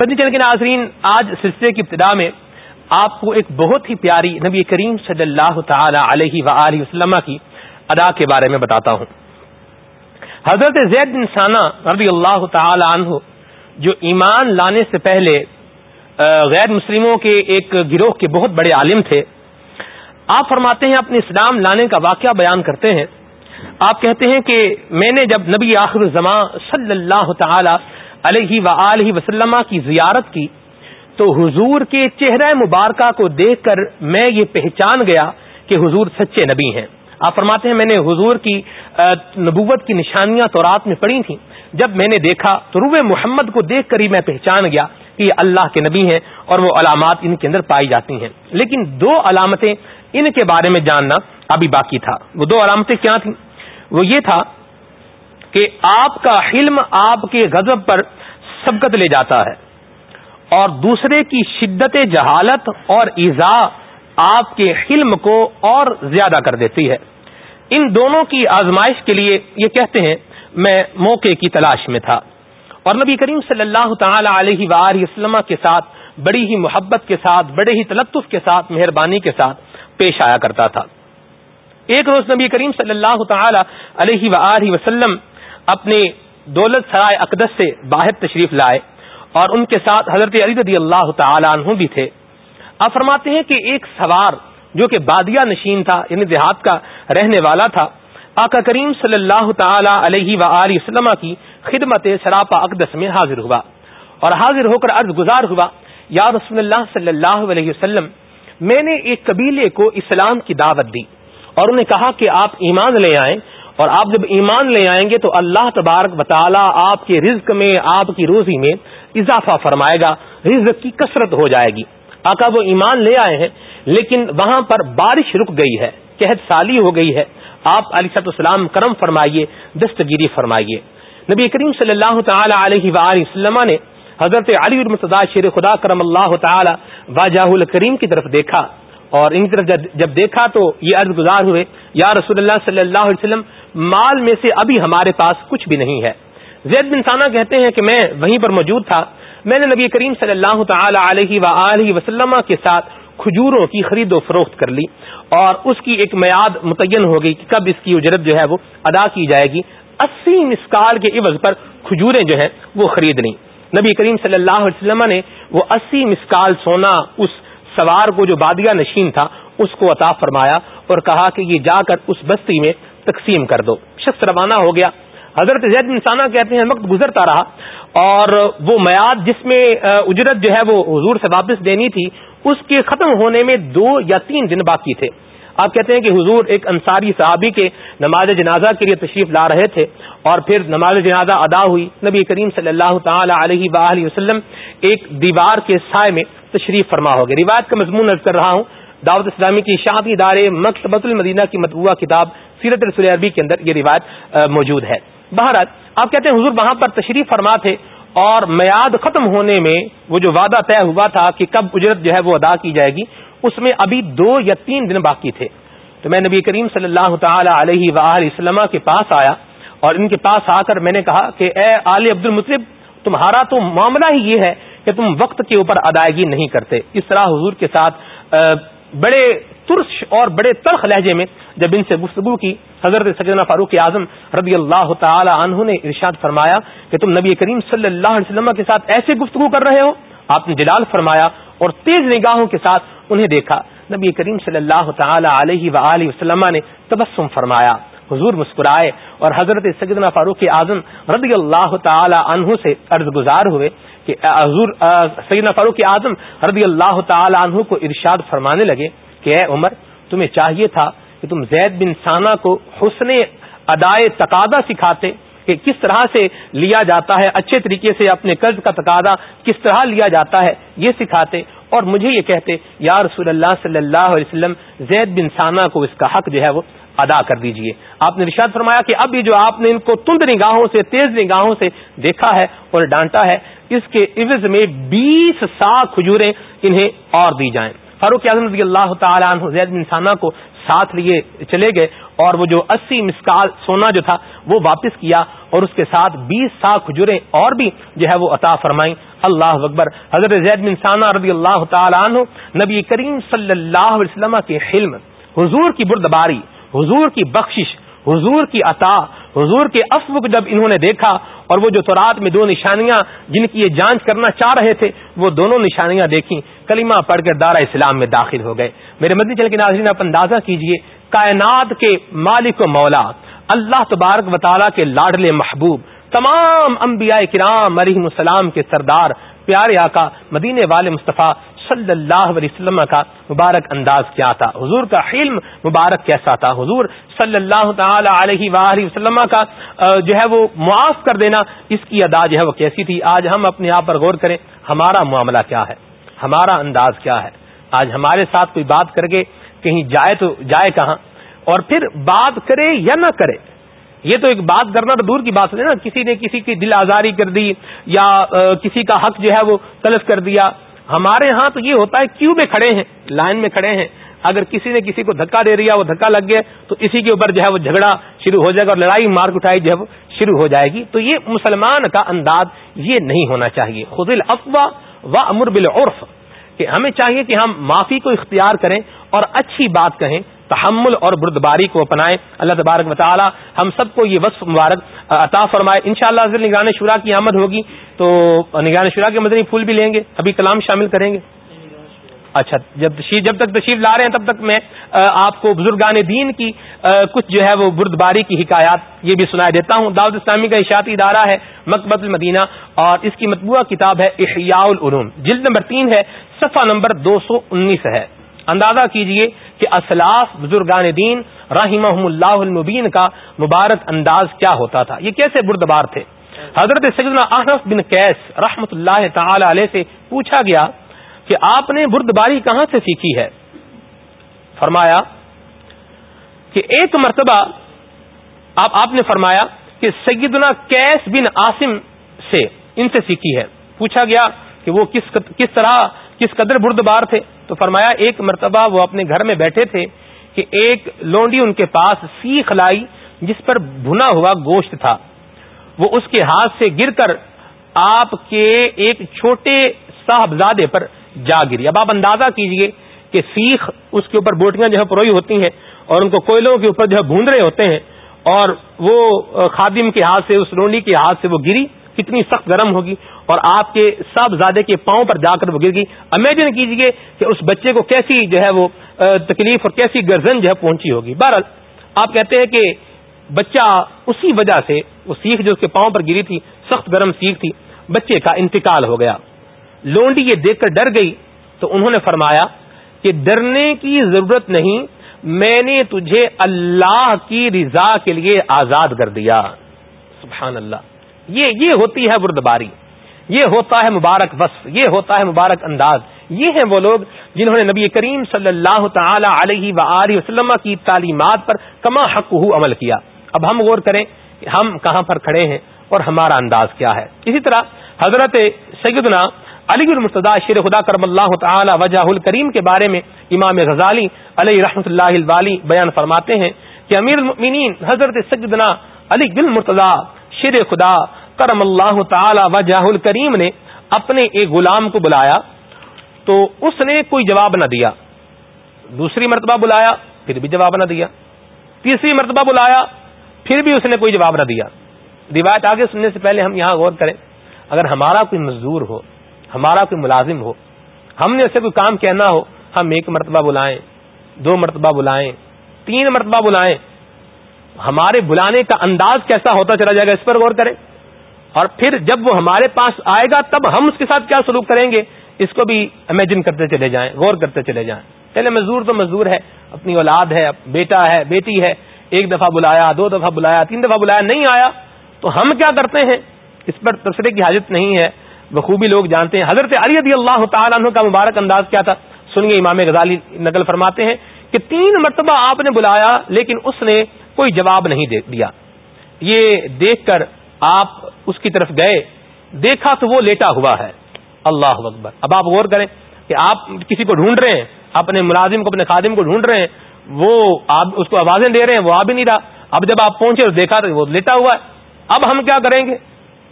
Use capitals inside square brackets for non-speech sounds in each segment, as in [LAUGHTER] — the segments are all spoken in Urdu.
چل کے ناظرین، آج سلسلے کی ابتدا میں آپ کو ایک بہت ہی پیاری نبی کریم صلی اللہ تعالی علیہ و وسلم کی ادا کے بارے میں بتاتا ہوں۔ حضرت زید بن رضی اللہ تعالی عنہ، جو ایمان لانے سے پہلے غیر مسلموں کے ایک گروہ کے بہت بڑے عالم تھے، آپ فرماتے ہیں، اپنے اسلام لانے کا واقعہ بیان کرتے ہیں۔ آپ کہتے ہیں کہ میں نے جب نبی آخر زماں صلی اللہ تعالی علیہ و وسلم کی زیارت کی، تو حضور کے چہرہ مبارکہ کو دیکھ کر میں یہ پہچان گیا کہ حضور سچے نبی ہیں۔ آپ فرماتے ہیں، میں نے حضور کی نبوت کی نشانیاں تو رات میں پڑھی تھیں۔ جب میں نے دیکھا تو روح محمد کو دیکھ کر ہی میں پہچان گیا کہ یہ اللہ کے نبی ہیں اور وہ علامات ان کے اندر پائی جاتی ہیں۔ لیکن دو علامتیں ان کے بارے میں جاننا ابھی باقی تھا۔ وہ دو علامتیں کیا تھیں؟ وہ یہ تھا کہ آپ کا حلم آپ کے غضب پر سبقت لے جاتا ہے۔ اور دوسرے کی شدت جہالت اور ایزا آپ کے حلم کو اور زیادہ کر دیتی ہے۔ ان دونوں کی آزمائش کے لیے یہ کہتے ہیں، میں موقع کی تلاش میں تھا۔ اور نبی کریم صلی اللہ تعالی علیہ وآلہ وسلم کے ساتھ، بڑی ہی محبت کے ساتھ، بڑے ہی تلطف کے ساتھ، مہربانی کے ساتھ پیش آیا کرتا تھا۔ ایک روز نبی کریم صلی اللہ تعالی علیہ و وسلم اپنے دولت سرائے اقدس سے باہر تشریف لائے اور ان کے ساتھ حضرت علی رضی اللہ تعالی عنہ بھی تھے۔ آپ فرماتے ہیں کہ ایک سوار جو کہ بادیا نشین تھا یعنی دیہات کا رہنے والا تھا، آقا کریم صلی اللہ تعالی علیہ و وسلم کی خدمت سراپا اقدس میں حاضر ہوا اور حاضر ہو کر عرض گزار ہوا، یا رسول اللہ صلی اللہ علیہ وسلم، میں نے ایک قبیلے کو اسلام کی دعوت دی اور انہیں کہا کہ آپ ایمان لے آئیں اور آپ جب ایمان لے آئیں گے تو اللہ تبارک بطالہ آپ کے رزق میں، آپ کی روزی میں اضافہ فرمائے گا، رزق کی کثرت ہو جائے گی۔ آقا وہ ایمان لے آئے ہیں، لیکن وہاں پر بارش رک گئی ہے، قحط سالی ہو گئی ہے۔ آپ علی سط السلام کرم فرمائیے، دستگیری فرمائیے۔ نبی کریم صلی اللہ تعالی علیہ وسلم نے حضرت علی المتدا شیر خدا کرم اللہ تعالی واجہ الکریم کی طرف دیکھا۔ اور ان کی طرف جب دیکھا تو یہ عرض گزار ہوئے، یا رسول اللہ صلی اللہ علیہ وسلم مال میں سے ابھی ہمارے پاس کچھ بھی نہیں ہے۔ زید بن سانہ کہتے ہیں کہ میں وہیں پر موجود تھا۔ میں نے نبی کریم صلی اللہ تعالی علیہ و وسلم کے ساتھ کھجوروں کی خرید و فروخت کر لی اور اس کی ایک میاد متعین ہو گئی کہ کب اس کی اجرت جو ہے وہ ادا کی جائے گی۔ اسی مسکال کے عوض پر کھجوریں جو ہے وہ خرید لیں۔ نبی کریم صلی اللہ علیہ وسلم نے وہ اسی مسکال سونا اس سوار کو جو بادیا نشین تھا اس کو عطا فرمایا اور کہا کہ یہ جا کر اس بستی میں تقسیم کر دو۔ شخص روانہ ہو گیا۔ حضرت زید انسانہ کہتے ہیں، وقت گزرتا رہا اور وہ میاد جس میں اجرت جو ہے وہ حضور سے واپس دینی تھی، اس کے ختم ہونے میں دو یا تین دن باقی تھے۔ آپ کہتے ہیں کہ حضور ایک انصاری صحابی کے نماز جنازہ کے لیے تشریف لا رہے تھے اور پھر نماز جنازہ ادا ہوئی۔ نبی کریم صلی اللہ تعالی علیہ وآلہ وسلم ایک دیوار کے سائے میں تشریف فرما ہو گئے۔ روایت کا مضمون نظر کر رہا ہوں، دعوت اسلامی کی شاہی ادارے مکتبۃ المدینہ کی مطبوعہ کتاب سیرت رسول عربی کے اندر یہ روایت موجود ہے۔ بہرحال، آپ کہتے ہیں حضور وہاں پر تشریف فرما تھے اور میاد ختم ہونے میں وہ جو وعدہ طے ہوا تھا کہ کب اجرت جو ہے وہ ادا کی جائے گی، اس میں ابھی دو یا تین دن باقی تھے۔ تو میں نبی کریم صلی اللہ تعالی علیہ و وسلم کے پاس آیا اور ان کے پاس آ کر میں نے کہا کہ اے علی عبد المطلب، تمہارا تو معاملہ ہی یہ ہے کہ تم وقت کے اوپر ادائیگی نہیں کرتے۔ اس طرح حضور کے ساتھ بڑے ترش اور بڑے تلخ لہجے میں جب ان سے گفتگو کی، حضرت سجنا فاروق اعظم رضی اللہ تعالی عنہ نے ارشاد فرمایا کہ تم نبی کریم صلی اللہ علیہ وسلم کے ساتھ ایسے گفتگو کر رہے ہو؟ آپ نے جلال فرمایا اور تیز نگاہوں کے ساتھ انہیں دیکھا۔ نبی کریم صلی اللہ تعالی علیہ و وسلم نے تبسم فرمایا۔ حضور مسکرائے اور حضرت سجدنا فاروق اعظم رضی اللہ تعالی عنہ سے عرض گزار ہوئے کہ حضور سیدنا فاروق اعظم رضی اللہ تعالی عنہ کو ارشاد فرمانے لگے۔ کہ اے عمر، تمہیں چاہیے تھا کہ تم زید بن سانا کو حسن ادائے تقاضا سکھاتے کہ کس طرح سے لیا جاتا ہے، اچھے طریقے سے اپنے قرض کا تقاضا کس طرح لیا جاتا ہے، یہ سکھاتے اور مجھے یہ کہتے، یا رسول اللہ صلی اللہ علیہ وسلم، زید بن سانا کو اس کا حق جو ہے وہ ادا کر دیجیے۔ آپ نے رشاد فرمایا کہ اب یہ جو آپ نے ان کو تند نگاہوں سے، تیز نگاہوں سے دیکھا ہے اور ڈانٹا ہے، اس کے عوض میں بیس سا کھجوریں انہیں اور دی جائیں۔ فاروق اعظم رضی اللہ تعالیٰ عنہ زید بن سانہ کو ساتھ لیے چلے گئے اور وہ جو اسی مسکال سونا جو تھا وہ واپس کیا اور اس کے ساتھ بیس سا کھجوریں اور بھی جو ہے وہ عطا فرمائی اللہ اکبر۔ حضرت زید بن سانہ رضی اللہ تعالیٰ عنہ نبی کریم صلی اللہ علیہ وسلم کے حلم، حضور کی بردباری، حضور کی بخشش حضور کی عطا، حضور کے افو کو جب انہوں نے دیکھا اور وہ جو تورات میں دو نشانیاں جن کی یہ جانچ کرنا چاہ رہے تھے، وہ دونوں نشانیاں دیکھیں، کلمہ پڑھ کر دارا اسلام میں داخل ہو گئے۔ میرے مدنی چل کے ناظرین، آپ اندازہ کیجیے، کائنات کے مالک و مولا، اللہ تبارک و تعالیٰ کے لاڈلے محبوب، تمام انبیاء کرام علیہ السلام کے سردار، پیارے آقا، مدینے والے مصطفیٰ صلی اللہ علیہ وسلم کا مبارک انداز کیا تھا۔ حضور کا حلم مبارک کیسا تھا۔ حضور صلی اللہ تعالی علیہ وآلہ وسلم کا جو ہے وہ معاف کر دینا، اس کی ادا جو ہے وہ کیسی تھی؟ آج ہم اپنے آپ پر غور کریں، ہمارا معاملہ کیا ہے؟ ہمارا انداز کیا ہے؟ آج ہمارے ساتھ کوئی بات کر کے کہیں جائے تو جائے کہاں؟ اور پھر بات کرے یا نہ کرے، یہ تو ایک بات کرنا تو دور کی بات ہے نا۔ کسی نے کسی کی دل آزاری کر دی یا کسی کا حق جو ہے وہ تلف کر دیا ہمارے ہاں تو یہ ہوتا ہے کیوں میں کھڑے ہیں، لائن میں کھڑے ہیں۔ اگر کسی نے کسی کو دھکا دے دیا، وہ دھکا لگ گیا، تو اسی کے اوپر جو ہے وہ جھگڑا شروع ہو جائے گا اور لڑائی مارک اٹھائی جو ہے وہ شروع ہو جائے گی۔ تو یہ مسلمان کا انداز یہ نہیں ہونا چاہیے۔ خود الافواہ و امر بالعرف۔ کہ ہمیں چاہیے کہ ہم معافی کو اختیار کریں اور اچھی بات کہیں، تحمل اور بردباری کو اپنائیں۔ اللہ تبارک و تعالی ہم سب کو یہ وصف مبارک عطا فرمائے۔ ان شاء اللہ نگران شورا کی آمد ہوگی تو نگران شورا کے مدنی پھول بھی لیں گے، ابھی کلام شامل کریں گے۔ اچھا جب جب تک تشریف لا رہے ہیں تب تک میں آپ کو بزرگان دین کی کچھ جو ہے وہ بردباری کی حکایات یہ بھی سنا دیتا ہوں۔ دعوت اسلامی کا اشاعتی ادارہ ہے مکبت المدینہ اور اس کی مطبوعہ کتاب ہے احیاء العلوم۔ جلد نمبر تین ہے، صفحہ نمبر دو سو انیس ہے۔ اندازہ کیجیے کہ اسلاف بزرگان دین رحمہ اللہ المبین کا مبارک انداز کیا ہوتا تھا؟ یہ کیسے بردبار تھے؟ حضرت سیدنا احنف بن کیس رحمت اللہ تعالی علیہ سے پوچھا گیا کہ آپ نے بردباری کہاں سے سیکھی ہے؟ فرمایا کہ ایک مرتبہ آپ آپ نے فرمایا کہ سیدنا کیس بن عاصم سے ان سے سیکھی ہے۔ پوچھا گیا کہ وہ کس کس طرح، کس قدر بردبار تھے؟ تو فرمایا ایک مرتبہ وہ اپنے گھر میں بیٹھے تھے کہ ایک لونڈی ان کے پاس سیخ لائی جس پر بھنا ہوا گوشت تھا۔ وہ اس کے ہاتھ سے گر کر آپ کے ایک چھوٹے صاحبزادے پر جا گری۔ اب آپ اندازہ کیجیے کہ سیخ اس کے اوپر بوٹیاں جو ہے پروئی ہوتی ہیں اور ان کو کوئلوں کے اوپر جو ہے بھون رہے ہوتے ہیں اور وہ خادم کے ہاتھ سے، اس لونڈی کے ہاتھ سے وہ گری۔ کتنی سخت گرم ہوگی اور آپ کے سب زیادہ کے پاؤں پر جا کر وہ گر گئی۔ امیجن کیجیے کہ اس بچے کو کیسی جو ہے وہ تکلیف اور کیسی گرزن جو ہے پہنچی ہوگی۔ بہرحال، آپ کہتے ہیں کہ بچہ اسی وجہ سے وہ سیکھ جو اس کے پاؤں پر گری تھی، سخت گرم سیکھ تھی، بچے کا انتقال ہو گیا۔ لونڈی یہ دیکھ کر ڈر گئی تو انہوں نے فرمایا کہ ڈرنے کی ضرورت نہیں، میں نے تجھے اللہ کی رضا کے لیے آزاد کر دیا۔ سبحان اللہ۔ یہ یہ ہوتی ہے بردباری۔ یہ ہوتا ہے مبارک وصف، یہ ہوتا ہے مبارک انداز۔ یہ ہیں وہ لوگ جنہوں نے نبی کریم صلی اللہ تعالی علیہ و وسلم کی تعلیمات پر کما حق عمل کیا۔ اب ہم غور کریں کہ ہم کہاں پر کھڑے ہیں اور ہمارا انداز کیا ہے۔ اسی طرح حضرت سیدنا علی المرتدا شیر خدا کرم اللہ تعالی وجہ الکریم کے بارے میں امام غزالی علیہ رحمۃ اللہ الوالی بیان فرماتے ہیں کہ امیر المؤمنین حضرت سیدنا علی گل مرتضی شیر خدا کرم اللہ تعالی وجہ الکریم نے اپنے ایک غلام کو بلایا۔ تو اس نے کوئی جواب نہ دیا۔ دوسری مرتبہ بلایا، پھر بھی جواب نہ دیا۔ تیسری مرتبہ بلایا، پھر بھی اس نے کوئی جواب نہ دیا۔ روایت آگے سننے سے پہلے ہم یہاں غور کریں۔ اگر ہمارا کوئی مزدور ہو، ہمارا کوئی ملازم ہو، ہم نے اسے کوئی کام کہنا ہو، ہم ایک مرتبہ بلائیں، دو مرتبہ بلائیں، تین مرتبہ بلائیں، ہمارے بلانے کا انداز کیسا ہوتا چلا جائے گا اس پر غور کریں۔ اور پھر جب وہ ہمارے پاس آئے گا، تب ہم اس کے ساتھ کیا سلوک کریں گے؟ اس کو بھی امیجن کرتے چلے جائیں، غور کرتے چلے جائیں۔ پہلے مزدور تو مزدور ہے، اپنی اولاد ہے بیٹا ہے، بیٹی ہے، ایک دفعہ بلایا، دو دفعہ بلایا، تین دفعہ بلایا، نہیں آیا، تو ہم کیا کرتے ہیں؟ اس پر تبصرے کی حاجت نہیں ہے۔ بخوبی لوگ جانتے ہیں۔ حضرت علی رضی اللہ تعالیٰ عنہ کا مبارک انداز کیا تھا؟ سنگے امام غزالی نقل فرماتے ہیں کہ تین مرتبہ آپ نے بلایا، لیکن اس نے کوئی جواب نہیں دیا۔ یہ دیکھ کر آپ اس کی طرف گئے، دیکھا تو وہ لیٹا ہوا ہے۔ اللہ اکبر۔ اب آپ غور کریں کہ آپ کسی کو ڈھونڈ رہے ہیں، اپنے ملازم کو، اپنے خادم کو ڈھونڈ رہے ہیں، وہ آپ اس کو آوازیں دے رہے ہیں، وہ آ بھی نہیں رہا۔ اب جب آپ پہنچے اور دیکھا تو وہ لیٹا ہوا ہے۔ اب ہم کیا کریں گے؟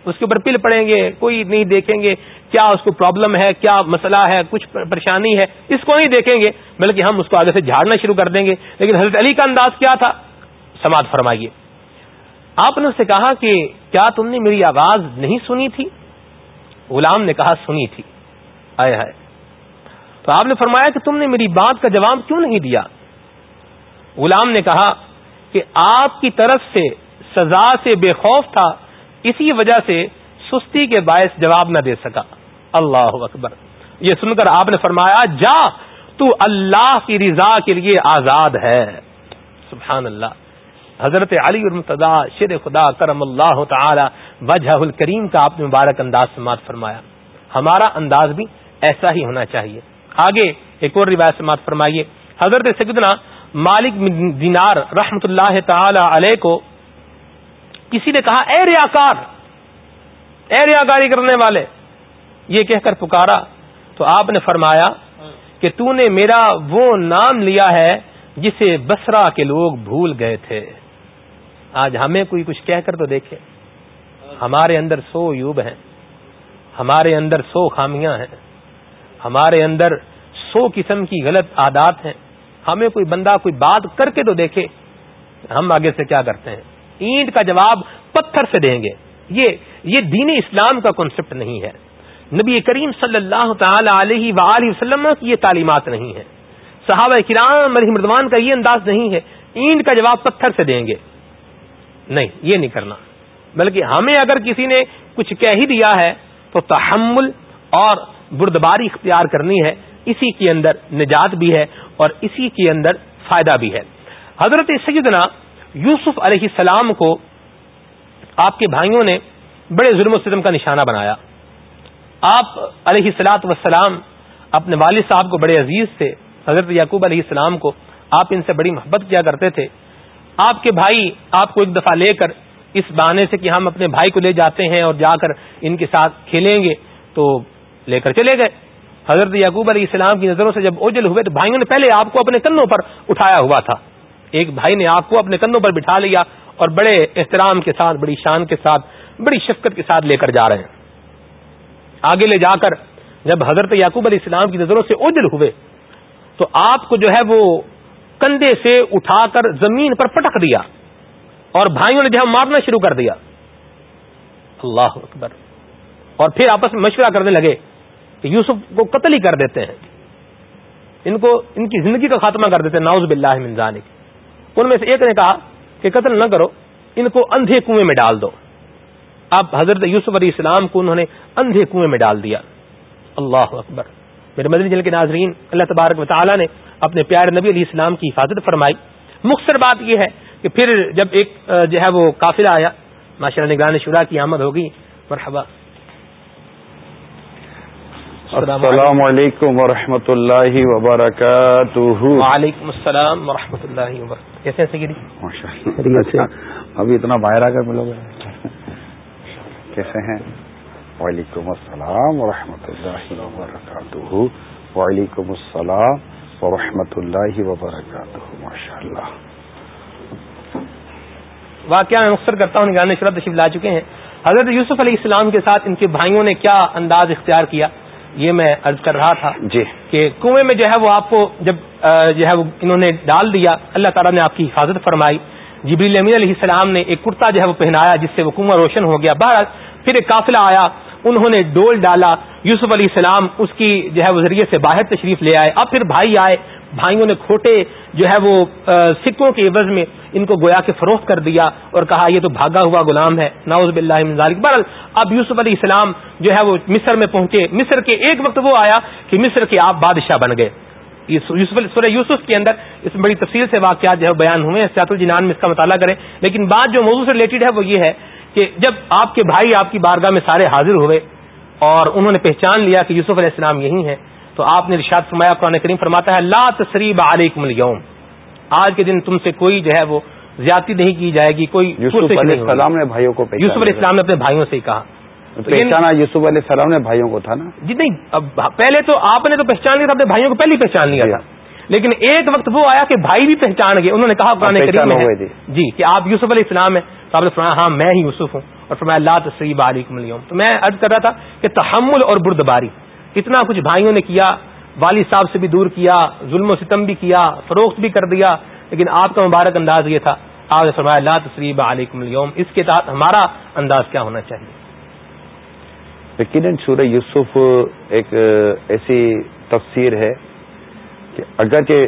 اس کے اوپر پل پڑیں گے، کوئی نہیں دیکھیں گے کیا اس کو پرابلم ہے، کیا مسئلہ ہے، کچھ پریشانی ہے۔ اس کو نہیں دیکھیں گے، بلکہ ہم اس کو آگے سے جھاڑنا شروع کر دیں گے۔ لیکن حضرت علی کا انداز کیا تھا؟ سماعت فرمائیے۔ آپ نے اس سے کہا کہ کیا تم نے میری آواز نہیں سنی تھی؟ غلام نے کہا، سنی تھی۔ آئے ہائے۔ تو آپ نے فرمایا کہ تم نے میری بات کا جواب کیوں نہیں دیا؟ غلام نے کہا کہ آپ کی طرف سے سزا سے بے خوف تھا، اسی وجہ سے سستی کے باعث جواب نہ دے سکا۔ اللہ اکبر۔ یہ سن کر آپ نے فرمایا، جا، تو اللہ کی رضا کے لیے آزاد ہے۔ سبحان اللہ۔ حضرت علی المتدا شیر خدا، کرم اللہ تعالی وجہ الکریم کا آپ نے مبارک انداز سماعت فرمایا۔ ہمارا انداز بھی ایسا ہی ہونا چاہیے۔ آگے ایک اور روایت سماعت فرمائیے۔ حضرت سگدنا مالک دینار رحمت اللہ تعالی علیہ کو کسی نے کہا، اے ریاکار، اے ریاکاری کرنے والے، یہ کہہ کر پکارا۔ تو آپ نے فرمایا کہ تو نے میرا وہ نام لیا ہے جسے بسرا کے لوگ بھول گئے تھے۔ آج ہمیں کوئی کچھ کہہ کر تو دیکھے۔ ہمارے اندر سو یوب ہیں، ہمارے اندر سو خامیاں ہیں، ہمارے اندر سو قسم کی غلط عادات ہیں۔ ہمیں کوئی بندہ کوئی بات کر کے تو دیکھے، ہم آگے سے کیا کرتے ہیں؟ اینٹ کا جواب پتھر سے دیں گے۔ یہ یہ دین اسلام کا کانسیپٹ نہیں ہے۔ نبی کریم صلی اللہ تعالی علیہ وآلہ وسلم کی یہ تعلیمات نہیں ہے صحابہ کرام علیہ مردوان کا یہ انداز نہیں ہے۔ اینٹ کا جواب پتھر سے دیں گے۔ نہیں، یہ نہیں کرنا۔ بلکہ ہمیں اگر کسی نے کچھ کہہ ہی دیا ہے تو تحمل اور بردباری اختیار کرنی ہے، اسی کے اندر نجات بھی ہے اور اسی کے اندر فائدہ بھی ہے۔ حضرت سیدنا یوسف علیہ السلام کو آپ کے بھائیوں نے بڑے ظلم و ستم کا نشانہ بنایا۔ آپ علیہ السلاط وسلام اپنے والد صاحب کو بڑے عزیز تھے، حضرت یعقوب علیہ السلام کو آپ ان سے بڑی محبت کیا کرتے تھے۔ آپ کے بھائی آپ کو ایک دفعہ لے کر اس بہانے سے کہ ہم اپنے بھائی کو لے جاتے ہیں اور جا کر ان کے ساتھ کھیلیں گے تو لے کر چلے گئے۔ حضرت یعقوب علیہ السلام کی نظروں سے جب اوجل ہوئے تو بھائیوں نے پہلے آپ کو اپنے کنوں پر اٹھایا ہوا تھا۔ ایک بھائی نے آپ کو اپنے کندھوں پر بٹھا لیا اور بڑے احترام کے ساتھ، بڑی شان کے ساتھ، بڑی شفقت کے ساتھ لے کر جا رہے ہیں۔ آگے لے جا کر جب حضرت یعقوب علیہ السلام کی نظروں سے اوجل ہوئے تو آپ کو جو ہے وہ کندھے سے اٹھا کر زمین پر پٹک دیا۔ اور بھائیوں نے جو ہے مارنا شروع کر دیا۔ اللہ اکبر۔ اور پھر آپس میں مشورہ کرنے لگے کہ یوسف کو قتل ہی کر دیتے ہیں۔ ان کو ان کی زندگی کا خاتمہ کر دیتے ہیں۔ ناؤز باللہ من ذالک۔ ان میں سے ایک نے کہا کہ قتل نہ کرو، ان کو اندھے کنویں میں ڈال دو۔ اب حضرت یوسف علیہ السلام کو انہوں نے اندھے کنویں میں ڈال دیا۔ اللہ اکبر۔ میرے مدنی جل کے ناظرین، اللہ تبارک و تعالیٰ نے اپنے پیارے نبی علیہ السلام کی حفاظت فرمائی۔ مختصر بات یہ ہے کہ پھر جب ایک جو ہے وہ قافلہ آیا ماشاء اللہ نگران شورا کی آمد ہوگی مرحبا۔ السلام علیکم۔ ورحمۃ اللہ وبرکاتہ۔ وعلیکم السلام ورحمۃ اللہ وبرکاتہ۔ کیسے اچھا، ابھی اتنا باہر آ کر ملو گے۔ کیسے ہیں؟ وعلیکم السلام ورحمۃ اللہ وبرکاتہ۔ وعلیکم السلام ورحمۃ اللہ وبرکاتہ ماشاء اللہ واقعہ میں مختصر کرتا ہوں نگران شرط تشریف لا چکے ہیں۔ حضرت یوسف علیہ السلام کے ساتھ ان کے بھائیوں نے کیا انداز اختیار کیا؟ یہ میں عرض کر رہا تھا جی۔ کہ کنویں میں جو ہے وہ آپ کو جب جو ہے وہ انہوں نے ڈال دیا اللہ تعالیٰ نے آپ کی حفاظت فرمائی۔ جبریل امین علیہ السلام نے ایک کرتا جو ہے وہ پہنایا جس سے وہ کنواں روشن ہو گیا۔ بہر پھر ایک قافلہ آیا انہوں نے ڈول ڈالا۔ یوسف علیہ السلام اس کی جو ہے وہ ذریعے سے باہر تشریف لے آئے۔ اب پھر بھائی آئے بھائیوں نے کھوٹے جو ہے وہ سکوں کے عوض میں ان کو گویا کے فروخت کر دیا اور کہا، یہ تو بھاگا ہوا غلام ہے ناوز بلّہ ذالک۔ بہرحال، اب یوسف علیہ السلام جو ہے وہ مصر میں پہنچے۔ مصر کے ایک وقت وہ آیا کہ مصر کے آپ بادشاہ بن گئے۔ یوسف سورہ یوسف کے اندر اس میں بڑی تفصیل سے واقعات جو ہے بیان ہوئے ہیں۔ سیات الجنان میں اس کا مطالعہ کریں۔ لیکن بات جو موضوع سے ریلیٹڈ ہے وہ یہ ہے کہ جب آپ کے بھائی آپ کی بارگاہ میں سارے حاضر ہوئے اور انہوں نے پہچان لیا کہ یوسف علیہ السلام یہی ہیں تو آپ نے رشاد فرمایا قرآن کریم فرماتا ہے لا تصریب علیکم اليوم۔ آج کے دن تم سے کوئی جو ہے وہ زیادتی نہیں کی جائے گی کوئی یوسف علیہ السلام نے بھائیوں کو یوسف علیہ السلام نے اپنے بھائیوں سے کہا۔ پہچانا یوسف علیہ السلام نے بھائیوں کو تھا نا؟ جی نہیں اب پہلے تو آپ نے تو پہچان لیا تھا اپنے بھائیوں کو پہلے ہی پہچان لیا تھا۔ لیکن ایک وقت وہ آیا کہ بھائی بھی پہچان گئے انہوں نے کہا قرآن کریم جی کہ آپ یوسف علیہ السلام ہیں۔ تو آپ نے فرمایا ہاں میں ہی یوسف ہوں۔ اور فرمایا اللہ تصریب علیکم اليوم۔ تو میں عرض کر رہا تھا کہ تحمل اور بردباری۔ اتنا کچھ بھائیوں نے کیا، والد صاحب سے بھی دور کیا، ظلم و ستم بھی کیا، فروخت بھی کر دیا، لیکن آپ کا مبارک انداز یہ تھا آپ نے فرمایا اللہ تصریب علیکم اليوم، اس کے تحت ہمارا انداز کیا ہونا چاہیے۔ یقیناً سورہ یوسف ایک ایسی تفسیر ہے کہ اگرچہ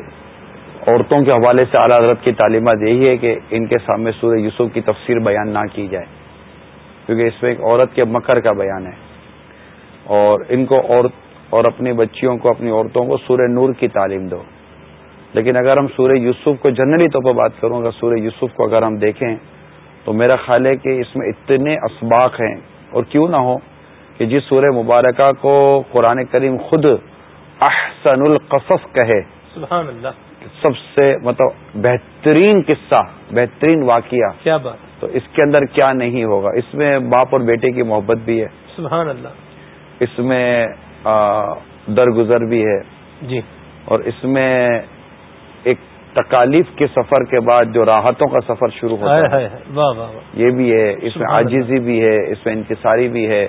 عورتوں کے حوالے سے اعلیٰ حضرت کی تعلیمات یہی ہے کہ ان کے سامنے سورہ یوسف کی تفسیر بیان نہ کی جائے، کیونکہ اس میں ایک عورت کے مکر کا بیان ہے۔ اور ان کو عورت اور اپنی بچیوں کو اپنی عورتوں کو سورہ نور کی تعلیم دو۔ لیکن اگر ہم سورہ یوسف کو جنرلی طور پر بات کروں اگر سورہ یوسف کو اگر ہم دیکھیں تو میرا خیال ہے کہ اس میں اتنے اسباق ہیں۔ اور کیوں نہ ہو کہ جس سورہ مبارکہ کو قرآن کریم خود احسن القصص کہے سبحان اللہ۔ سب سے مطلب بہترین قصہ بہترین واقعہ۔ کیا بات۔ تو اس کے اندر کیا نہیں ہوگا؟ اس میں باپ اور بیٹے کی محبت بھی ہے۔ سبحان اللہ۔ اس میں درگزر بھی ہے۔ جی۔ اور اس میں ایک تکالیف کے سفر کے بعد جو راحتوں کا سفر شروع ہوتا ہے۔ یہ بھی ہے اس میں آجیزی بھی ہے اس میں انکساری بھی ہے۔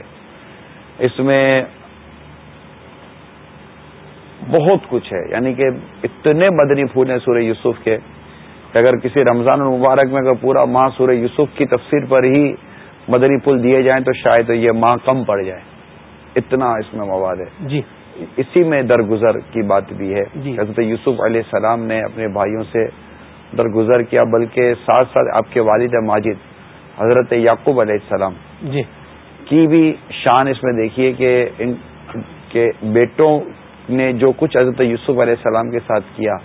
اس میں بہت کچھ ہے۔ یعنی کہ اتنے مدنی پھول ہیں سورہ یوسف کے کہ اگر کسی رمضان المبارک میں اگر پورا ماہ سورہ یوسف کی تفسیر پر ہی مدنی پھول دیے جائیں تو شاید یہ ماہ کم پڑ جائے۔ اتنا اس میں مواد ہے۔ جی۔ اسی میں درگزر کی بات بھی ہے۔ جی۔ حضرت یوسف علیہ السلام نے اپنے بھائیوں سے درگزر کیا بلکہ ساتھ ساتھ آپ کے والد ماجد حضرت یعقوب علیہ السلام جی۔ کی بھی شان اس میں دیکھیے کہ ان کے بیٹوں نے جو کچھ حضرت یوسف علیہ السلام کے ساتھ کیا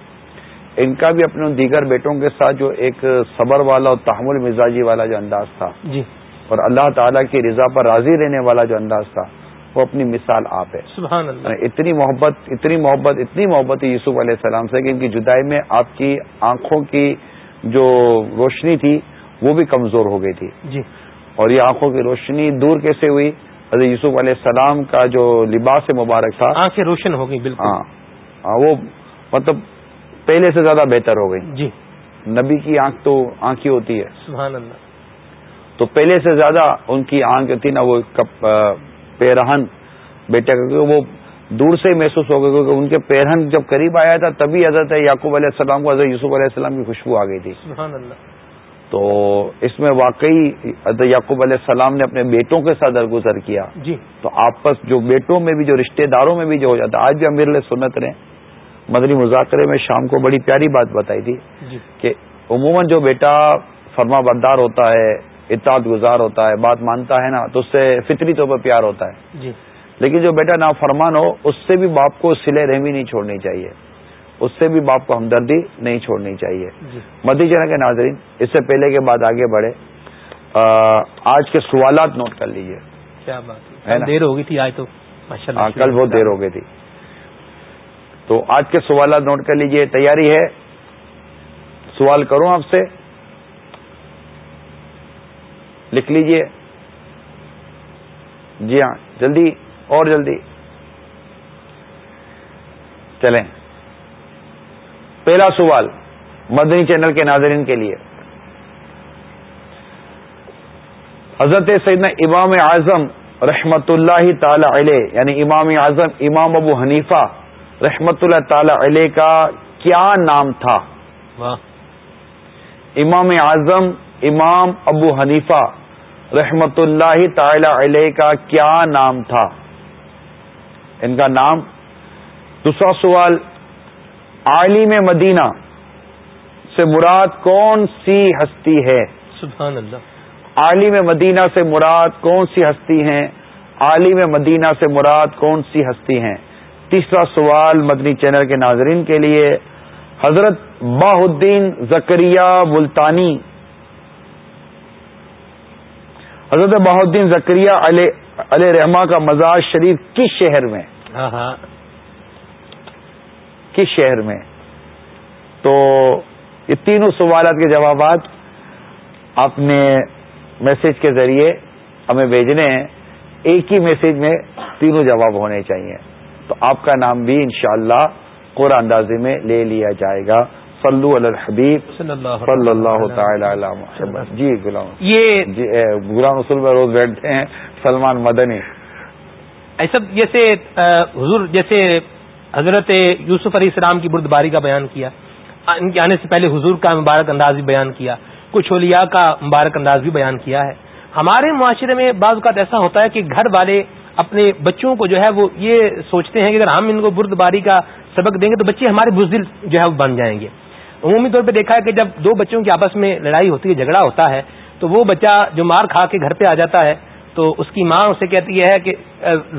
ان کا بھی اپنے دیگر بیٹوں کے ساتھ جو ایک صبر والا اور تحمل مزاجی والا جو انداز تھا۔ جی۔ اور اللہ تعالیٰ کی رضا پر راضی رہنے والا جو انداز تھا۔ وہ اپنی مثال آپ ہے۔ سبحان اللہ۔ یعنی اتنی محبت اتنی محبت اتنی محبت یوسف علیہ السلام سے کہ ان کی جدائی میں آپ کی آنکھوں کی جو روشنی تھی وہ بھی کمزور ہو گئی تھی۔ جی۔ اور یہ آنکھوں کی روشنی دور کیسے ہوئی؟ حضرت یوسف علیہ السلام کا جو لباس مبارک تھا۔ آنکھیں روشن ہو گئی بالکل۔ ہاں, ہاں، وہ مطلب پہلے سے زیادہ بہتر ہو گئی۔ جی۔ نبی کی آنکھ تو آنکھ ہی ہوتی ہے۔ سبحان اللہ۔ تو پہلے سے زیادہ ان کی آنکھ تھی نا وہ پیرہن۔ بیٹے کا وہ دور سے ہی محسوس ہو گئی کیونکہ ان کے پیرہن جب قریب آیا تھا تبھی حضرت یعقوب علیہ السلام کو حضرت یوسف علیہ السلام کی خوشبو آ گئی تھی۔ سبحان اللہ۔ تو اس میں واقعی حضرت یعقوب علیہ السلام نے اپنے بیٹوں کے ساتھ درگزر کیا۔ جی۔ تو آپس جو بیٹوں میں بھی جو رشتہ داروں میں بھی جو ہو جاتا آج بھی امیر علیہ سنت رہے مدنی مذاکرے میں شام کو بڑی پیاری بات بتائی تھی جی۔ کہ عموماً جو بیٹا فرما بردار ہوتا ہے اطاعت گزار ہوتا ہے بات مانتا ہے نا تو اس سے فطری طور پر پیار ہوتا ہے۔ جی۔ لیکن جو بیٹا نا فرمان ہو اس سے بھی باپ کو سلے رحمی نہیں چھوڑنی چاہیے۔ اس سے بھی باپ کو ہمدردی نہیں چھوڑنی چاہیے۔ جی۔ مدی جنا کے ناظرین اس سے پہلے کے بعد آگے بڑھے۔ آج کے سوالات نوٹ کر لیجیے۔ کیا بات ہے؟ دیر ہو گئی تھی آج تو ہاں کل بہت دیر ہو گئی تھی۔ تو آج کے سوالات نوٹ کر لیجیے تیاری ہے۔ سوال کروں آپ سے۔ لکھ لیجیے۔ جی ہاں جلدی اور جلدی۔ چلیں۔ پہلا سوال مدنی چینل کے ناظرین کے لیے۔ حضرت سیدنا امام اعظم رحمت اللہ تعالی علیہ یعنی امام اعظم امام ابو حنیفہ رحمت اللہ تعالی علیہ کا کیا نام تھا؟ امام اعظم امام ابو حنیفہ رحمت اللہ تعالی علیہ کا کیا نام تھا؟ ان کا نام دوسرا سوال عالم مدینہ سے مراد کون سی ہستی ہے؟ سبحان اللہ عالم مدینہ سے مراد کون سی ہستی ہیں؟ عالم مدینہ سے مراد کون سی ہستی ہیں؟ تیسرا سوال مدنی چینل کے ناظرین کے لیے حضرت باہ الدین زکریہ ملتانی حضرت باہ الدین زکریہ علیہ رحما کا مزاج شریف کس شہر میں؟ ہاں ہاں۔ کس شہر میں؟ تو یہ تینوں سوالات کے جوابات آپ نے میسج کے ذریعے ہمیں بھیجنے ہیں۔ ایک ہی میسج میں تینوں جواب ہونے چاہیے۔ تو آپ کا نام بھی انشاءاللہ قرآن اندازی میں لے لیا جائے گا۔ صلو علی الحبیب صلی اللہ تعالی علی محمد. جی غلام. یہ جی غلام رسول میں روز بیٹھتے ہیں سلمان مدنی. ایسا جیسے حضور جیسے حضرت یوسف علیہ السلام کی بردباری کا بیان کیا ان کے آنے سے پہلے حضور کا مبارک انداز بھی بیان کیا کچھ اولیاء کا مبارک انداز بھی بیان کیا ہے۔ ہمارے معاشرے میں بعض اوقات ایسا ہوتا ہے کہ گھر والے اپنے بچوں کو جو ہے وہ یہ سوچتے ہیں کہ اگر ہم ان کو بردباری کا سبق دیں گے تو بچے ہمارے بزدل جو ہے وہ بن جائیں گے۔ عمومی طور پہ دیکھا ہے کہ جب دو بچوں کی آپس میں لڑائی ہوتی ہے، جھگڑا ہوتا ہے، تو وہ بچہ جو مار کھا کے گھر پہ آ جاتا ہے، تو اس کی ماں اسے کہتی ہے کہ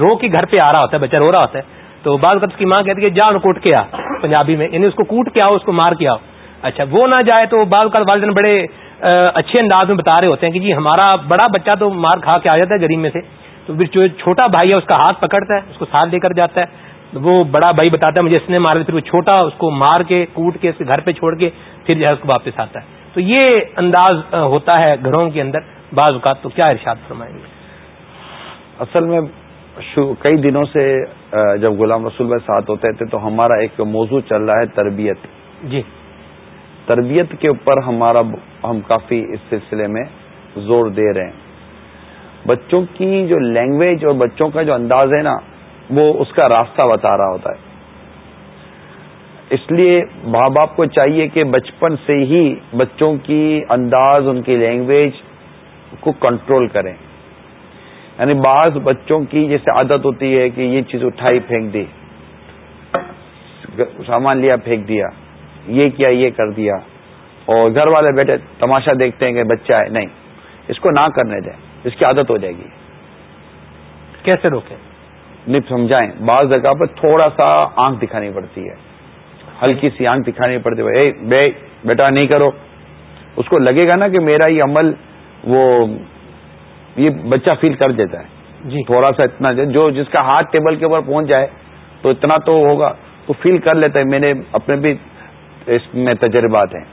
رو کے گھر پہ آ رہا ہوتا ہے، بچہ رو رہا ہوتا ہے۔ تو بعض وقت اس کی ماں کہتی ہے، جا کوٹ کے آ، پنجابی میں یعنی اس کو کوٹ کے آؤ، اس کو مار کے آؤ۔ اچھا وہ نہ جائے تو بعض اوقات والدین بڑے اچھے انداز میں بتا رہے ہوتے ہیں کہ جی ہمارا بڑا بچہ تو مار کھا کے آ جاتا ہے گریم میں سے۔ تو پھر جو چھوٹا بھائی ہے، اس کا ہاتھ پکڑتا ہے، اس کو ساتھ لے کر جاتا ہے۔ وہ بڑا بھائی بتاتا ہے مجھے اس نے مارا پھر وہ چھوٹا اس کو مار کے کوٹ کے اس کے گھر پہ چھوڑ کے پھر جو ہے اس کو واپس آتا ہے۔ تو یہ انداز ہوتا ہے گھروں کے اندر بعض اوقات۔ تو کیا ارشاد فرمائیں گے؟ اصل میں کئی دنوں سے جب غلام رسول بھائی ساتھ ہوتے تھے تو ہمارا ایک موضوع چل رہا ہے تربیت۔ جی۔ تربیت کے اوپر ہمارا ہم کافی اس سلسلے میں زور دے رہے ہیں۔ بچوں کی جو لینگویج اور بچوں کا جو انداز ہے نا وہ اس کا راستہ بتا رہا ہوتا ہے۔ اس لیے ماں باپ کو چاہیے کہ بچپن سے ہی بچوں کی انداز، ان کی لینگویج کو کنٹرول کریں۔ یعنی بعض بچوں کی جیسے عادت ہوتی ہے کہ یہ چیز اٹھائی، پھینک دی۔ سامان لیا، پھینک دیا۔ یہ کیا، یہ کر دیا۔ اور گھر والے بیٹھے تماشا دیکھتے ہیں کہ بچہ ہے، نہیں۔ اس کو نہ کرنے دیں، اس کی عادت ہو جائے گی۔ کیسے روکیں؟ نہیں سمجھائیں۔ بعض جگہ پر تھوڑا سا آنکھ دکھانی پڑتی ہے۔ ہلکی سی آنکھ دکھانی پڑتی ہے۔ بے بیٹا نہیں کرو۔ اس کو لگے گا نا کہ میرا یہ عمل وہ یہ بچہ فیل کر دیتا ہے۔ جی۔ تھوڑا سا اتنا جو جس کا ہاتھ ٹیبل کے اوپر پہنچ جائے تو اتنا تو ہوگا۔ تو فیل کر لیتا ہے۔ میں نے اپنے بھی اس میں تجربات ہیں۔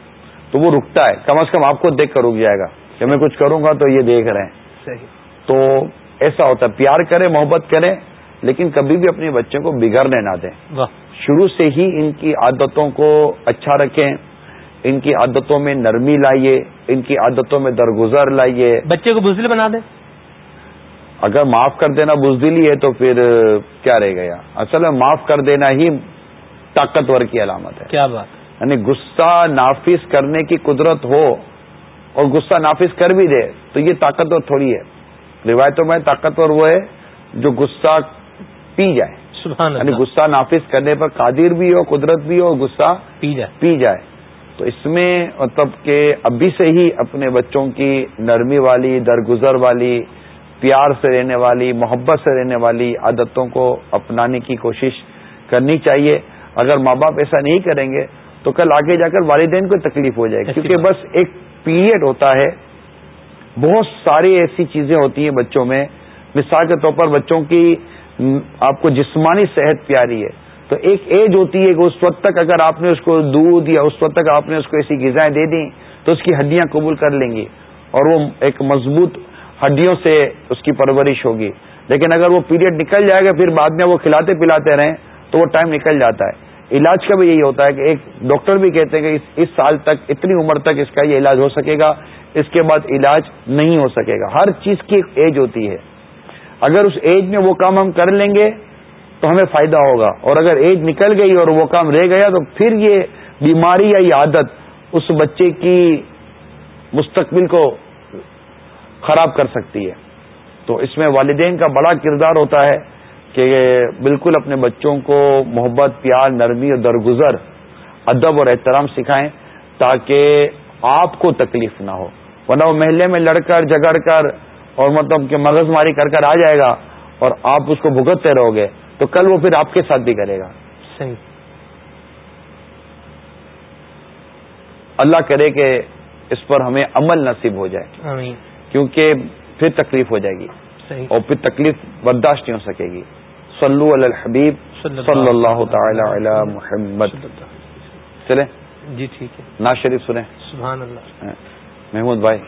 تو وہ رکتا ہے۔ کم از کم آپ کو دیکھ کر رک جائے گا کہ میں کچھ کروں گا تو یہ دیکھ رہے ہیں۔ صحیح۔ تو ایسا ہوتا ہے۔ پیار کریں محبت کریں۔ لیکن کبھی بھی اپنے بچوں کو بگڑنے نہ دیں۔ شروع سے ہی ان کی عادتوں کو اچھا رکھیں ان کی عادتوں میں نرمی لائیے ان کی عادتوں میں درگزر لائیے۔ بچے کو بزدل بنا دیں۔ اگر معاف کر دینا بزدلی ہے تو پھر کیا رہ گیا؟ اصل میں معاف کر دینا ہی طاقتور کی علامت ہے۔ کیا بات۔ یعنی غصہ نافذ کرنے کی قدرت ہو اور غصہ نافذ کر بھی دے تو یہ طاقتور تھوڑی ہے۔ روایتوں میں طاقتور وہ ہے جو غصہ پی جائے۔ سبحان یعنی غصہ نافذ کرنے پر قادر بھی ہو قدرت بھی ہو غصہ پی جائے۔ پی جائے۔ تو اس میں مطلب کہ ابھی سے ہی اپنے بچوں کی نرمی والی درگزر والی پیار سے رہنے والی محبت سے رہنے والی عادتوں کو اپنانے کی کوشش کرنی چاہیے۔ اگر ماں باپ ایسا نہیں کریں گے تو کل آگے جا کر والدین کو تکلیف ہو جائے گی۔ کیونکہ بس ایک پیریڈ ہوتا ہے۔ بہت ساری ایسی چیزیں ہوتی ہیں بچوں میں۔ مثال کے طور پر بچوں کی آپ کو جسمانی صحت پیاری ہے۔ تو ایک ایج ہوتی ہے کہ اس وقت تک اگر آپ نے اس کو دودھ یا اس وقت تک آپ نے اس کو ایسی غذائیں دے دیں، تو اس کی ہڈیاں قبول کر لیں گی۔ اور وہ ایک مضبوط ہڈیوں سے اس کی پرورش ہوگی۔ لیکن اگر وہ پیریڈ نکل جائے گا، پھر بعد میں وہ کھلاتے پلاتے رہیں، تو وہ ٹائم نکل جاتا ہے۔ علاج کا بھی یہی ہوتا ہے کہ ایک ڈاکٹر بھی کہتے ہیں کہ اس سال تک، اتنی عمر تک اس کا یہ علاج ہو سکے گا۔ اس کے بعد علاج نہیں ہو سکے گا۔ ہر چیز کی ایک ایج ہوتی ہے۔ اگر اس ایج میں وہ کام ہم کر لیں گے تو ہمیں فائدہ ہوگا اور اگر ایج نکل گئی اور وہ کام رہ گیا تو پھر یہ بیماری یا یہ عادت اس بچے کی مستقبل کو خراب کر سکتی ہے۔ تو اس میں والدین کا بڑا کردار ہوتا ہے کہ بالکل اپنے بچوں کو محبت، پیار، نرمی اور درگزر، ادب اور احترام سکھائیں تاکہ آپ کو تکلیف نہ ہو۔ ورنہ وہ محلے میں لڑ کر جگڑ کر اور مطلب کہ مغز ماری کر کر آ جائے گا اور آپ اس کو بھگتتے رہو گے تو کل وہ پھر آپ کے ساتھ بھی کرے گا۔ صحیح۔ اللہ کرے کہ اس پر ہمیں عمل نصیب ہو جائے۔ آمین۔ کیونکہ پھر تکلیف ہو جائے گی۔ صحیح۔ اور پھر تکلیف برداشت نہیں ہو سکے گی۔ صلو علی الحبیب۔ صلی اللہ تعالی علی محمد۔ چلے جی ٹھیک ہے۔ نا شریف سنیں۔ سبحان اللہ۔ محمود بھائی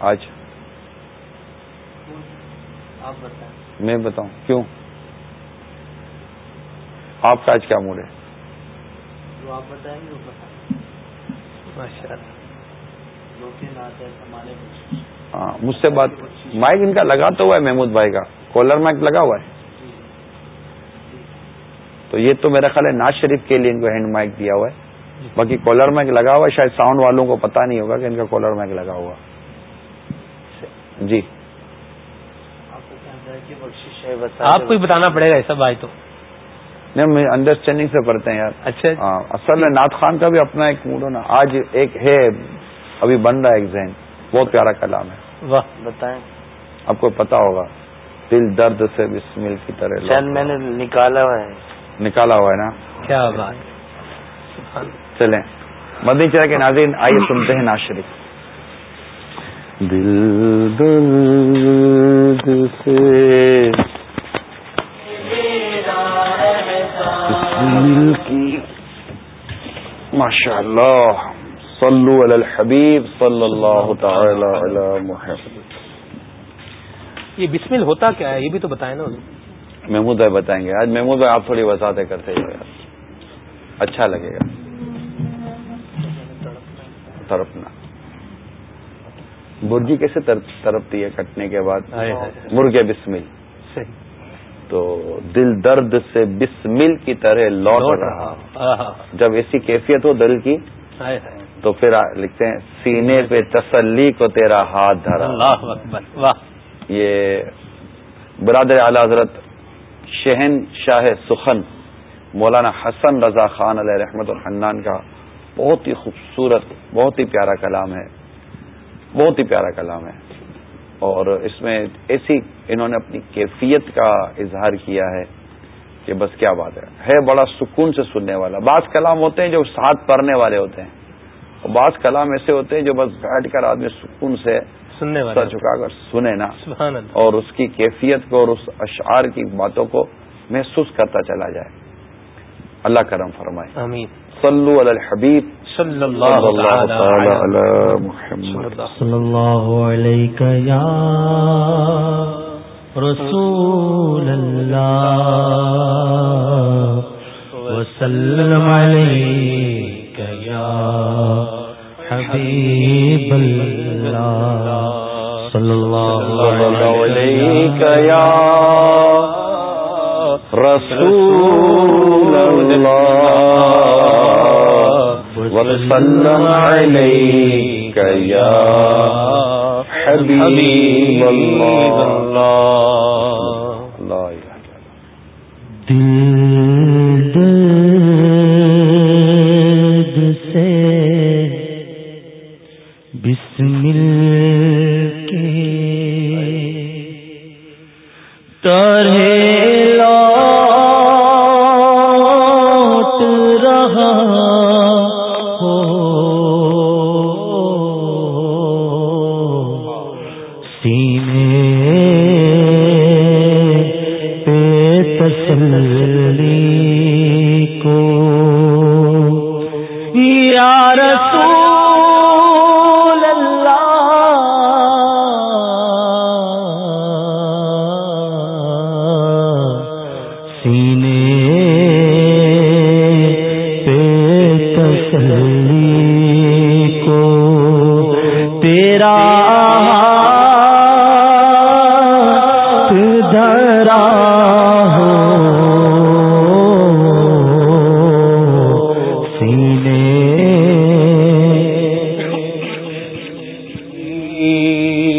آج آپ بتائیں۔ میں بتاؤں۔ کیوں؟ آپ کا آج کیا موڈ ہے؟ ہاں مجھ سے بات مائک ان کا لگا تو ہوا ہے محمود بھائی کا۔ کالر مائک لگا ہوا ہے؟ تو یہ تو میرا خیال ہے ناز شریف کے لیے ان کو ہینڈ مائک دیا ہوا ہے۔ باقی کالر مائک لگا ہوا ہے شاید ساؤنڈ والوں کو پتا نہیں ہوگا کہ ان کا کالر مائک لگا ہوا۔ جی۔ آپ کو ہی بتانا پڑے گا ایسا بھائی تو۔ نہیں انڈرسٹینڈنگ سے پڑھتے ہیں یار۔ اچھا۔ ہاں اصل میں نعت خان کا بھی اپنا ایک موڈ ہونا آج ایک ہے ابھی بن رہا ہے ایک ذہن۔ بہت پیارا کلام ہے۔ واہ۔ بتائیں۔ آپ کو پتا ہوگا دل درد سے بسمل کی طرح میں نے نکالا ہوا ہے۔ نکالا ہوا ہے نا؟ کیا بات۔ چلیں۔ مدنی چرا کے ناظرین آئیے سنتے ہیں ناز شریف۔ دل درد سے ماشاء اللہ صلو علی الحبیب صلی اللہ تعالی علی محمد یہ بسمل ہوتا کیا ہے؟ یہ بھی تو بتائیں نا محمود بھائی بتائیں گے۔ آج محمود بھائی آپ تھوڑی وضاحتیں کرتے اچھا لگے گا۔ تڑپنا۔ برجی کیسے تڑپتی ہے کٹنے کے بعد؟ مرغے بسمل۔ تو دل درد سے بسمل کی طرح لوٹ رہا۔ جب ایسی کیفیت ہو دل کی تو پھر لکھتے ہیں سینے پہ تسلی کو تیرا ہاتھ دھرا۔ یہ برادر اعلی حضرت شہن شاہ سخن مولانا حسن رضا خان علیہ رحمت الحنان کا بہت ہی خوبصورت بہت ہی پیارا کلام ہے۔ بہت ہی پیارا کلام ہے۔ اور اس میں ایسی انہوں نے اپنی کیفیت کا اظہار کیا ہے کہ بس کیا بات ہے۔ ہے بڑا سکون سے سننے والا۔ بعض کلام ہوتے ہیں جو ساتھ پڑھنے والے ہوتے ہیں۔ اور بعض کلام ایسے ہوتے ہیں جو بس بیٹھ کر آدمی سکون سے سننے والا چکا کر سنے نا۔ اور اس کی کیفیت کو اور اس اشعار کی باتوں کو محسوس کرتا چلا جائے۔ اللہ کرم فرمائے۔ آمین۔ صلو علی الحبیب۔ صلی اللہ تعالی علی محمد. صلی اللہ علیہ یا رسول اللہ وسلم علیک یا حبیب اللہ صلی اللہ علیہ یا رسول اللہ وسلم عليك يا حبيب الله الله دل دل سے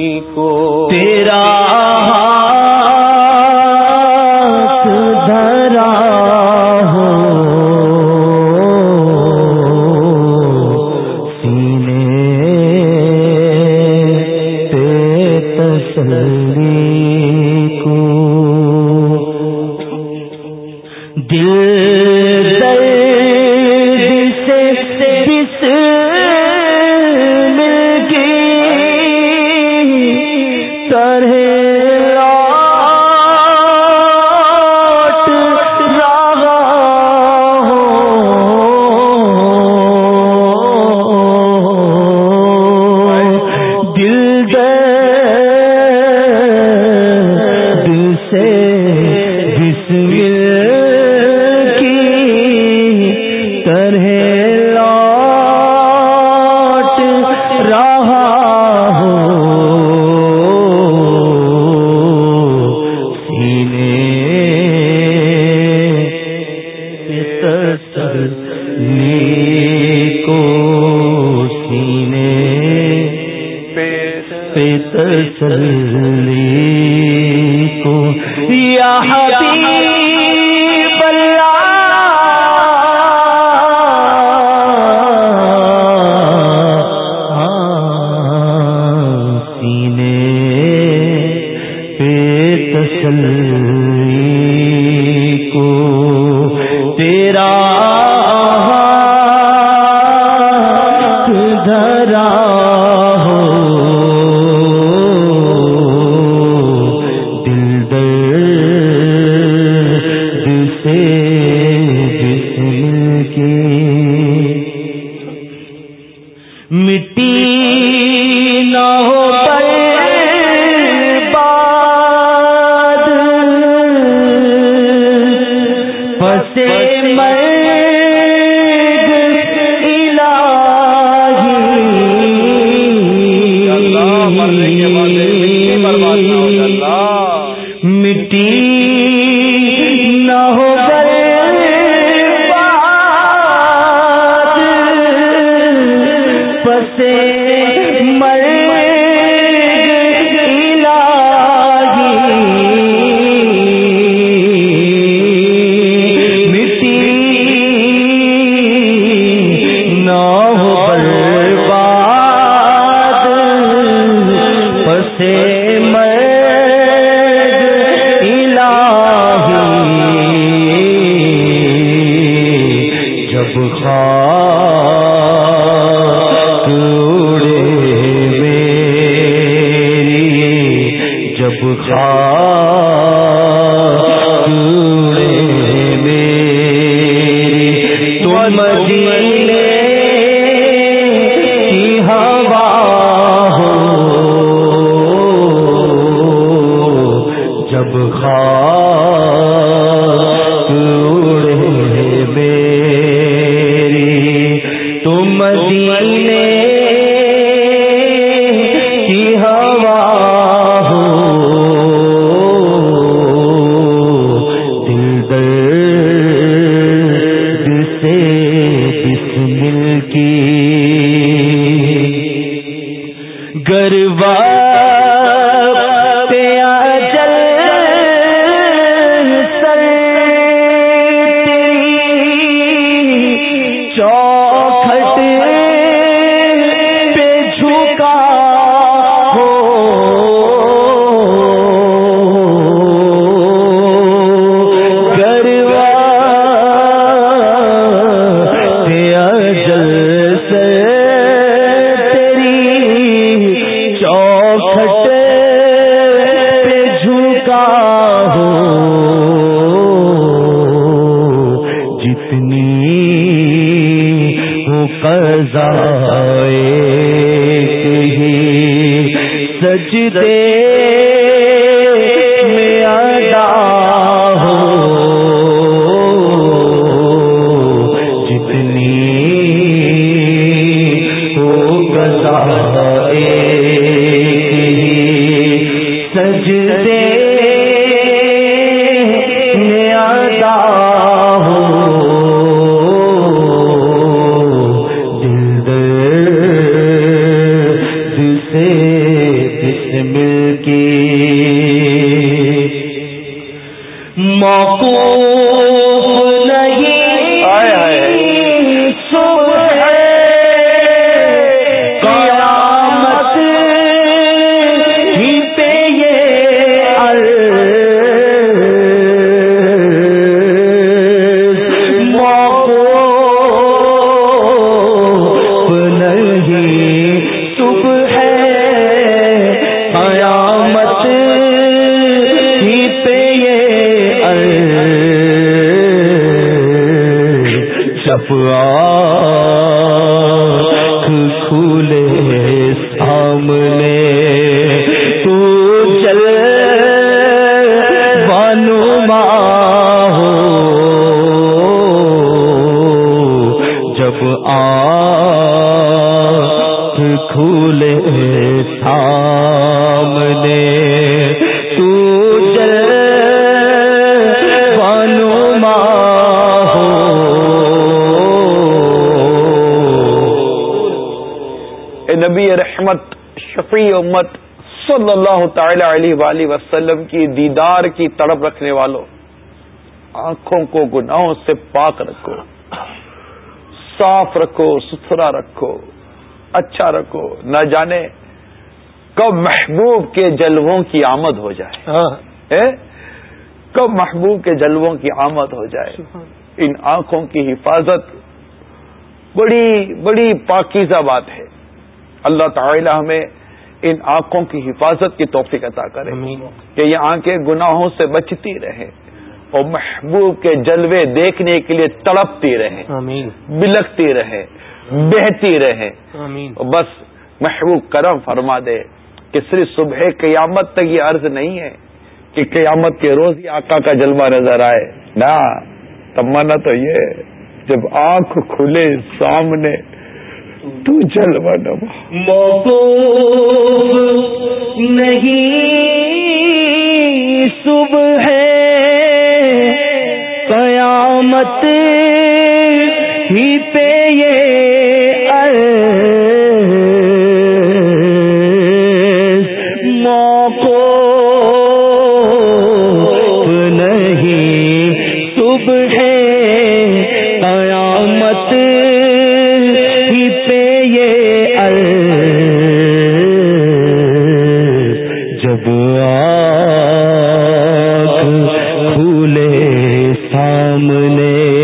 تعالی علیہ وآلہ وسلم کی دیدار کی تڑپ رکھنے والوں آنکھوں کو گناہوں سے پاک رکھو صاف رکھو ستھرا رکھو اچھا رکھو نہ جانے کب محبوب کے جلووں کی آمد ہو جائے۔ ہاں۔ کب محبوب کے جلووں کی آمد ہو جائے۔ ان آنکھوں کی حفاظت بڑی بڑی پاکیزہ بات ہے۔ اللہ تعالی ہمیں ان آنکھوں کی حفاظت کی توفیق عطا کرے کہ یہ آنکھیں گناہوں سے بچتی رہیں اور محبوب کے جلوے دیکھنے کے لیے تڑپتی رہیں بلکتی رہے بہتی رہے بس محبوب کرم فرما دے کہ صرف صبح قیامت تک یہ عرض نہیں ہے کہ قیامت کے روز ہی آقا کا جلوہ نظر آئے۔ نہ تمنا تو یہ جب آنکھ کھلے سامنے چل بنا۔ موقوف نہیں صبح ہے قیامت سامنے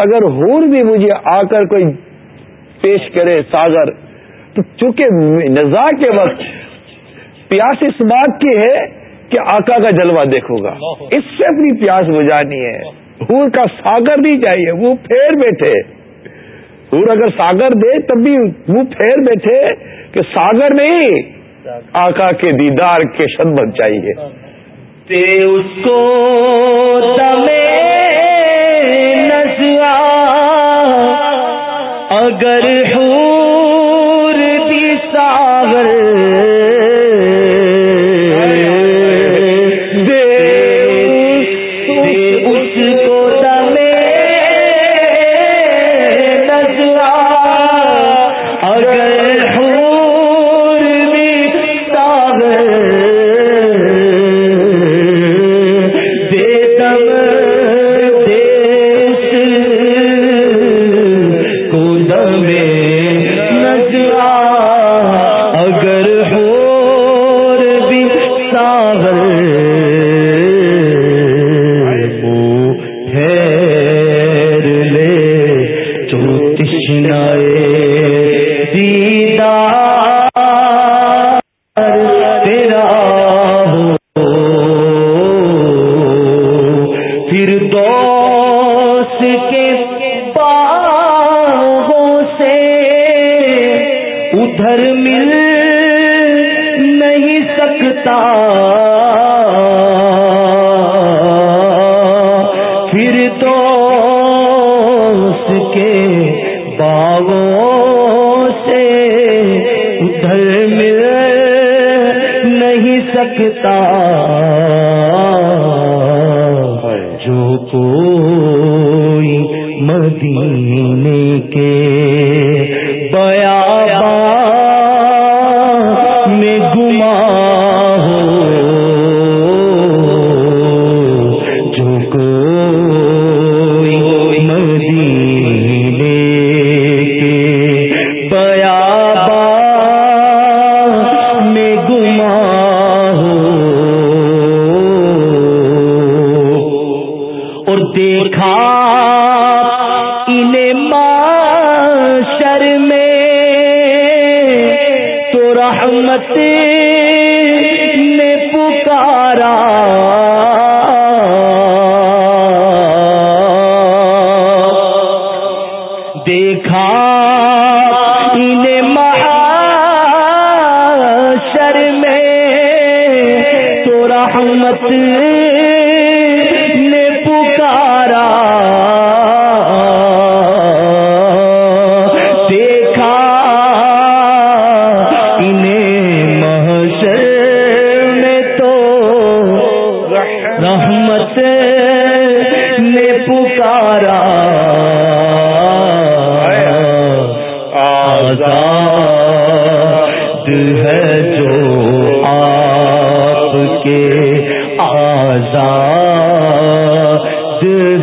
اگر ہور بھی مجھے آ کر کوئی پیش کرے ساگر تو چونکہ نزا کے وقت پیاس اس بات کی ہے کہ آقا کا جلوہ دیکھو گا۔ اس سے اپنی پیاس بجانی ہے۔ ہور کا ساگر نہیں چاہیے وہ پھیر بیٹھے۔ ہور اگر ساگر دے تب بھی وہ پھیر بیٹھے کہ ساگر نہیں آقا کے دیدار کے شدت چاہیے۔ اس کو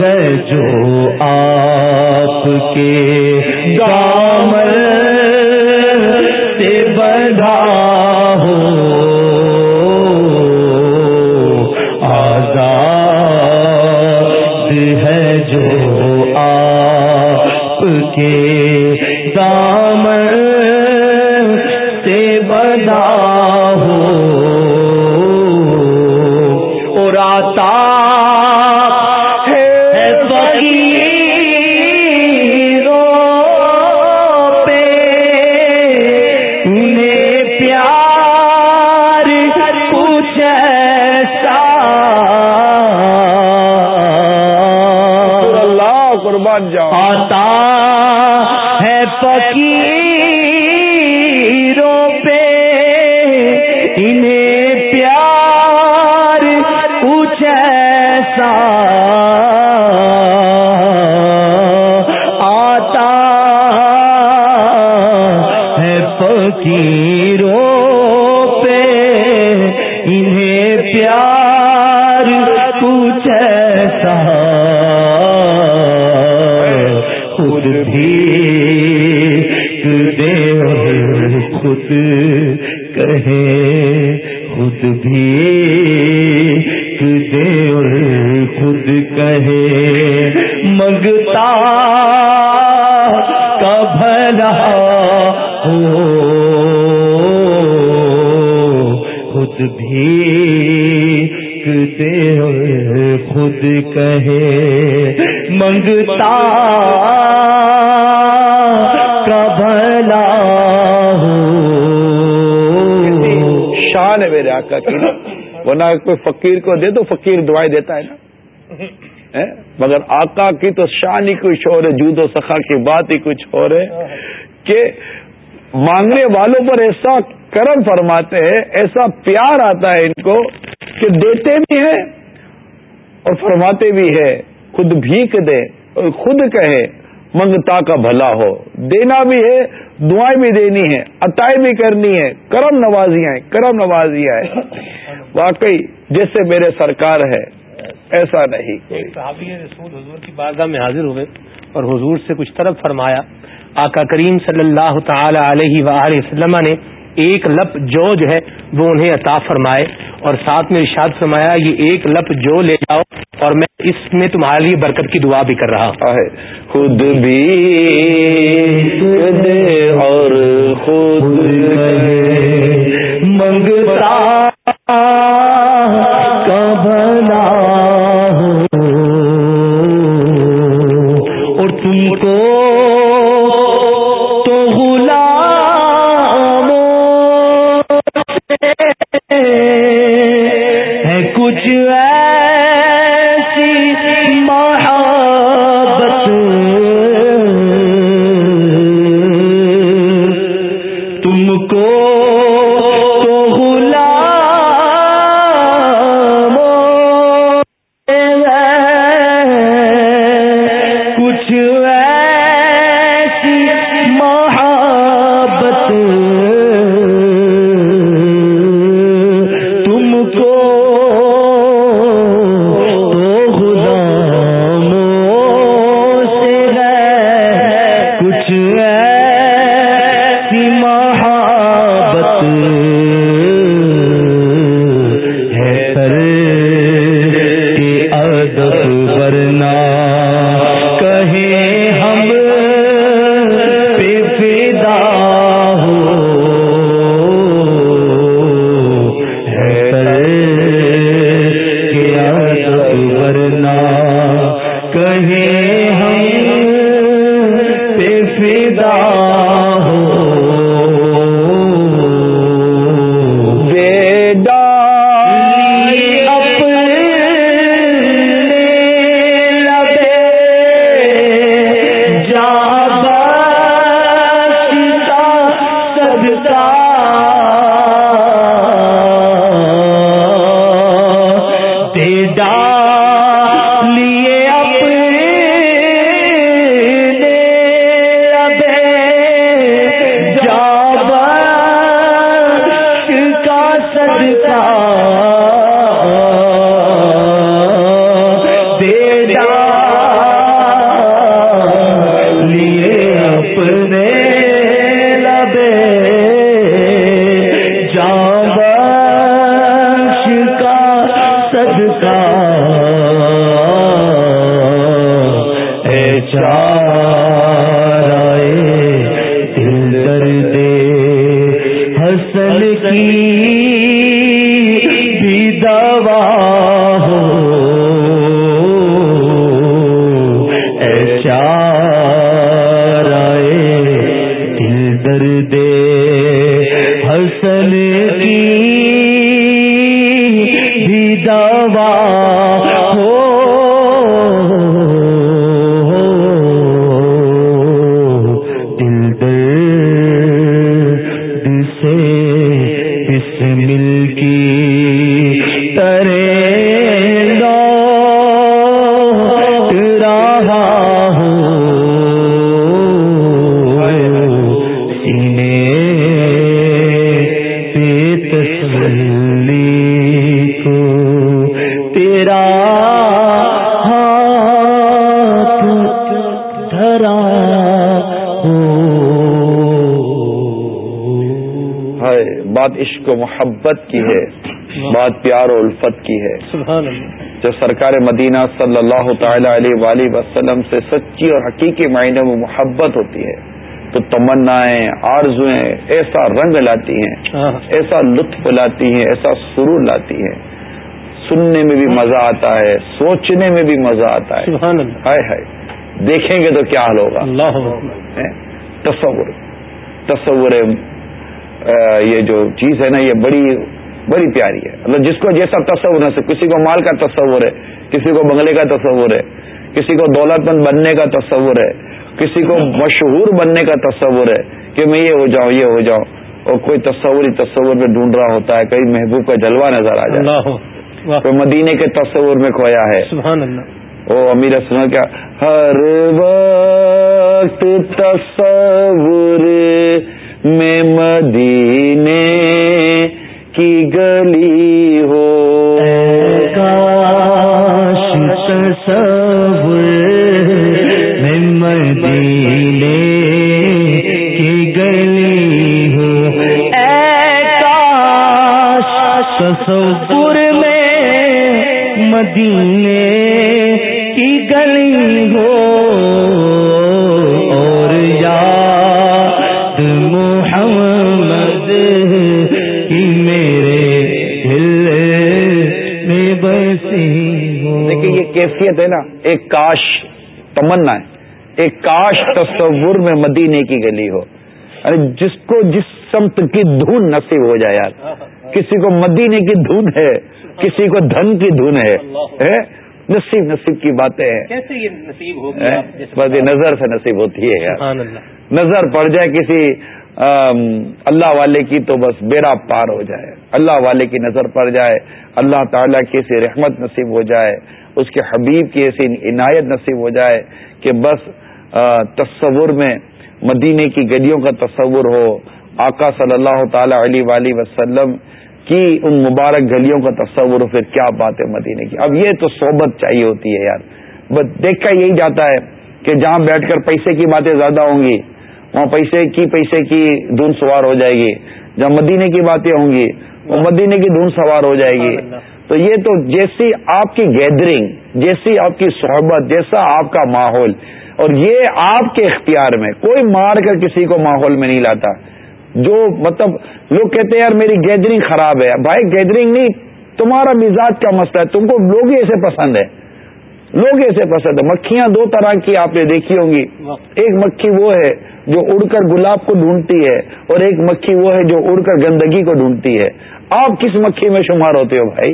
ہے جو آپ کے ورنہ کوئی فقیر کو دے تو فقیر دعائیں دیتا ہے نا؟ [LAUGHS] مگر آقا کی تو شان ہی کچھ اور ہے جود و سخا کی بات ہی کچھ اور ہے کہ مانگنے والوں پر ایسا کرم فرماتے ہیں ایسا پیار آتا ہے ان کو کہ دیتے بھی ہیں اور فرماتے بھی ہے خود بھیک دے اور خود کہے منگتا کا بھلا ہو۔ دینا بھی ہے دعائیں بھی دینی ہے عطائیں بھی کرنی ہے۔ کرم نوازیاں کرم نوازیاں [LAUGHS] واقعی جیسے میرے سرکار ہے ایسا نہیں۔ کوئی صحابی رسول حضور کی بارگاہ میں حاضر ہوئے اور حضور سے کچھ طرف فرمایا آقا کریم صلی اللہ تعالی علیہ وآلہ وسلم نے ایک لپ جو جو ہے وہ انہیں عطا فرمائے اور ساتھ میں ارشاد فرمایا یہ ایک لپ جو لے جاؤ اور میں اس میں تمہارے لیے برکت کی دعا بھی کر رہا خود بھی اور خود منگتا کا بھلا محبت کی ہے بات پیار و الفت کی ہے۔ جو سرکار مدینہ صلی اللہ تعالی علیہ وآلہ وسلم سے سچی اور حقیقی معنی میں محبت ہوتی ہے تو تمنائیں آرزویں ایسا رنگ لاتی ہیں ہاں۔ ایسا لطف لاتی ہیں ایسا سرور لاتی ہیں۔ سننے میں بھی مزہ آتا ہے سوچنے میں بھی مزہ آتا ہے۔ ہائے ہائے دیکھیں گے تو کیا حال ہوگا۔ تصور تصور یہ جو چیز ہے نا یہ بڑی بڑی پیاری ہے۔ مطلب جس کو جیسا تصور ہے کسی کو مال کا تصور ہے کسی کو بنگلے کا تصور ہے کسی کو دولت مند بننے کا تصور ہے کسی کو مشہور بننے کا تصور ہے کہ میں یہ ہو جاؤں یہ ہو جاؤں۔ اور کوئی تصور ہی تصور میں ڈھونڈ رہا ہوتا ہے کئی محبوب کا جلوہ نظر آ جائے۔ کوئی مدینے کے تصور میں کھویا ہے۔ سبحان اللہ۔ او امیر سنا کیا ہر وقت تصور میں مدینے کی گلی ہو اور یا محمد کی میرے دل میں بسی دیکھیے یہ کیفیت ہے نا، ایک کاش تمنا ہے۔ ایک کاش تصور میں مدینے کی گلی ہو۔ ارے، جس کو جس سمت کی دھن نصیب ہو جائے یار، کسی کو مدینے کی دھن ہے۔ کسی کو دھن کی دھن ہے۔ نصیب نصیب کی باتیں ہیں۔ نظر سے نصیب ہوتی ہے یار۔ نظر پڑ جائے کسی اللہ والے کی تو بس بیڑا پار ہو جائے۔ اللہ والے کی نظر پڑ جائے۔ اللہ تعالیٰ کی ایسی رحمت نصیب ہو جائے۔ اس کے حبیب کی ایسی عنایت نصیب ہو جائے کہ بس تصور میں مدینے کی گلیوں کا تصور ہو۔ آقا صلی اللہ تعالی علیہ وسلم کی ان مبارک گلیوں کا تصور ہو پھر کیا بات ہے مدینے کی؟ اب یہ تو صحبت چاہیے ہوتی ہے یار۔ بس دیکھا یہی جاتا ہے کہ جہاں بیٹھ کر پیسے کی باتیں زیادہ ہوں گی وہاں پیسے کی پیسے کی دھن سوار ہو جائے گی۔ جہاں مدینے کی باتیں ہوں گی وہ مدینے کی دھن سوار ہو جائے گی۔ تو یہ تو جیسی آپ کی گیدرنگ جیسی آپ کی صحبت جیسا آپ کا ماحول۔ اور یہ آپ کے اختیار میں کوئی مار کر کسی کو ماحول میں نہیں لاتا۔ جو مطلب لوگ کہتے ہیں یار میری گیدرنگ خراب ہے۔ بھائی گیدرنگ نہیں، تمہارا مزاج کا مسئلہ ہے؟ تم کو لوگ ہی ایسے پسند ہے لوگ ایسے پسند ہے مکھیاں دو طرح کی آپ نے دیکھی ہوں گی۔ ایک مکھی وہ ہے جو اڑ کر گلاب کو ڈھونڈتی ہے، اور ایک مکھی وہ ہے جو اڑ کر گندگی کو ڈھونڈتی ہے۔ آپ کس مکھی میں شمار ہوتے ہو بھائی؟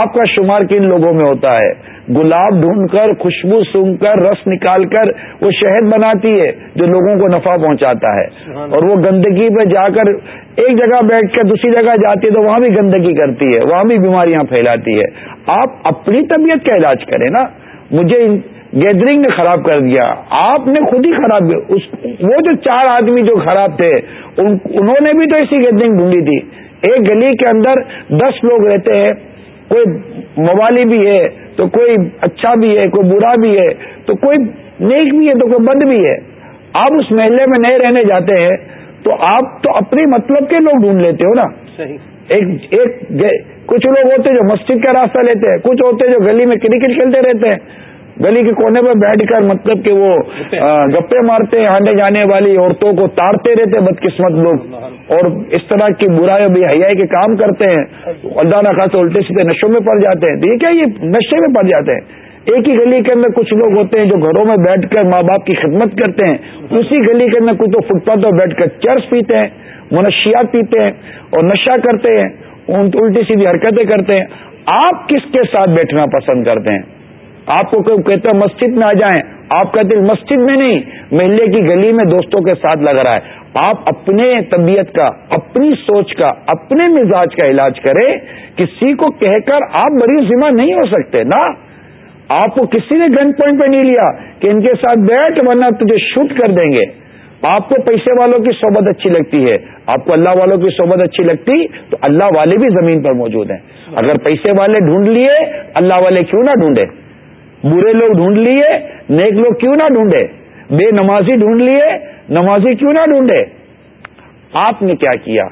آپ کا شمار کن لوگوں میں ہوتا ہے؟ گلاب ڈھونڈ کر خوشبو سونگ کر رس نکال کر وہ شہد بناتی ہے جو لوگوں کو نفع پہنچاتا ہے۔ اور وہ گندگی پہ جا کر ایک جگہ بیٹھ کر دوسری جگہ جاتی ہے تو وہاں بھی گندگی کرتی ہے وہاں بھی بیماریاں پھیلاتی ہے۔ آپ اپنی طبیعت کا علاج کریں نا۔ مجھے گیدرنگ نے خراب کر دیا۔ آپ نے خود ہی خراب وہ جو چار آدمی جو خراب تھے انہوں نے بھی تو ایسی گیدرنگ ڈھونڈی تھی۔ ایک گلی کے اندر دس لوگ رہتے ہیں۔ کوئی موالی بھی ہے تو کوئی اچھا بھی ہے کوئی برا بھی ہے تو کوئی نیک بھی ہے تو کوئی بد بھی ہے۔ آپ اس محلے میں نئے رہنے جاتے ہیں تو آپ تو اپنے مطلب کے لوگ ڈھونڈ لیتے ہو نا۔ ایک ایک کچھ لوگ ہوتے جو مسجد کا راستہ لیتے ہیں کچھ ہوتے جو گلی میں کرکٹ کھیلتے رہتے ہیں۔ گلی کے کونے پر بیٹھ کر مطلب کہ وہ گپے۔ مارتے آنے جانے والی عورتوں کو تارتے رہتے بدقسمت لوگ۔ اور اس طرح کی برائی بھی حیائی کے کام کرتے ہیں۔ اللہ نہ خاص الٹے سیدھے نشوں میں پڑ جاتے ہیں۔ تو یہ کیا یہ نشے میں پڑ جاتے ہیں؟ ایک ہی گلی کے اندر کچھ لوگ ہوتے ہیں جو گھروں میں بیٹھ کر ماں باپ کی خدمت کرتے ہیں۔ اسی گلی کے اندر کچھ تو فٹ پاتھ پر بیٹھ کر چرچ پیتے ہیں منشیات پیتے ہیں اور نشہ کرتے ہیں۔ الٹی سیدھی حرکتیں کرتے ہیں۔ آپ کس کے ساتھ بیٹھنا پسند کرتے ہیں؟ آپ کو کوئی کہتے ہیں مسجد میں آ جائیں، آپ کا دل مسجد میں نہیں، محلے کی گلی میں دوستوں کے ساتھ لگ رہا ہے۔ آپ اپنے طبیعت کا، اپنی سوچ کا، اپنے مزاج کا علاج کریں، کسی کو کہہ کر آپ بڑی ذمہ نہیں ہو سکتے نا۔ آپ کو کسی نے گن پوائنٹ پہ نہیں لیا کہ ان کے ساتھ بیٹھ ورنہ تجھے شوٹ کر دیں گے۔ آپ کو پیسے والوں کی صحبت اچھی لگتی ہے۔ آپ کو اللہ والوں کی صحبت اچھی لگتی تو اللہ والے بھی زمین پر موجود ہیں۔ اگر پیسے والے ڈھونڈ لیے، اللہ والے کیوں نہ ڈھونڈے؟ برے لوگ ڈھونڈ لیے، نیک لوگ کیوں نہ ڈھونڈے؟ بے نمازی ڈھونڈ لیے، نمازی کیوں نہ ڈھونڈے؟ آپ نے کیا کیا؟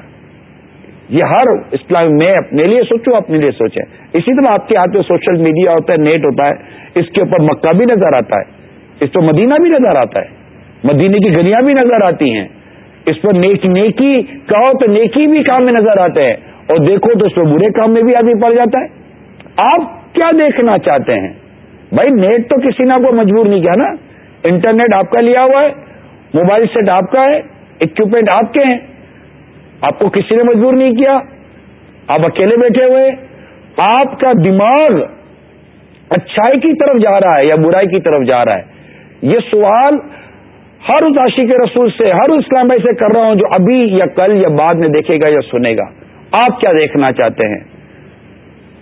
یہ ہر اسلام میں اپنے لیے سوچوں اپنے لیے سوچیں۔ اسی طرح آپ کے ہاتھ میں سوشل میڈیا ہوتا ہے، نیٹ ہوتا ہے، اس کے اوپر مکہ بھی نظر آتا ہے، اس پر مدینہ بھی نظر آتا ہے مدینے کی گلیاں بھی نظر آتی ہیں۔ اس پر نیک، نیکی کہو تو نیکی بھی کام میں نظر آتے ہیں، اور دیکھو تو اس پر برے کام میں بھی آدمی پڑ جاتا ہے۔ آپ کیا دیکھنا چاہتے ہیں؟ بھائی نیٹ تو کسی نے آپ کو مجبور نہیں کیا نا۔ انٹرنیٹ آپ کا لیا ہوا ہے، موبائل سیٹ آپ کا ہے اکوپمنٹ آپ کے ہیں۔ آپ کو کسی نے مجبور نہیں کیا۔ آپ اکیلے بیٹھے ہوئے آپ کا دماغ اچھائی کی طرف جا رہا ہے یا برائی کی طرف جا رہا ہے۔ یہ سوال ہر اس عاشق کے رسول سے، ہر اسلام بھائی سے کر رہا ہوں جو ابھی یا کل یا بعد میں دیکھے گا یا سنے گا۔ آپ کیا دیکھنا چاہتے ہیں؟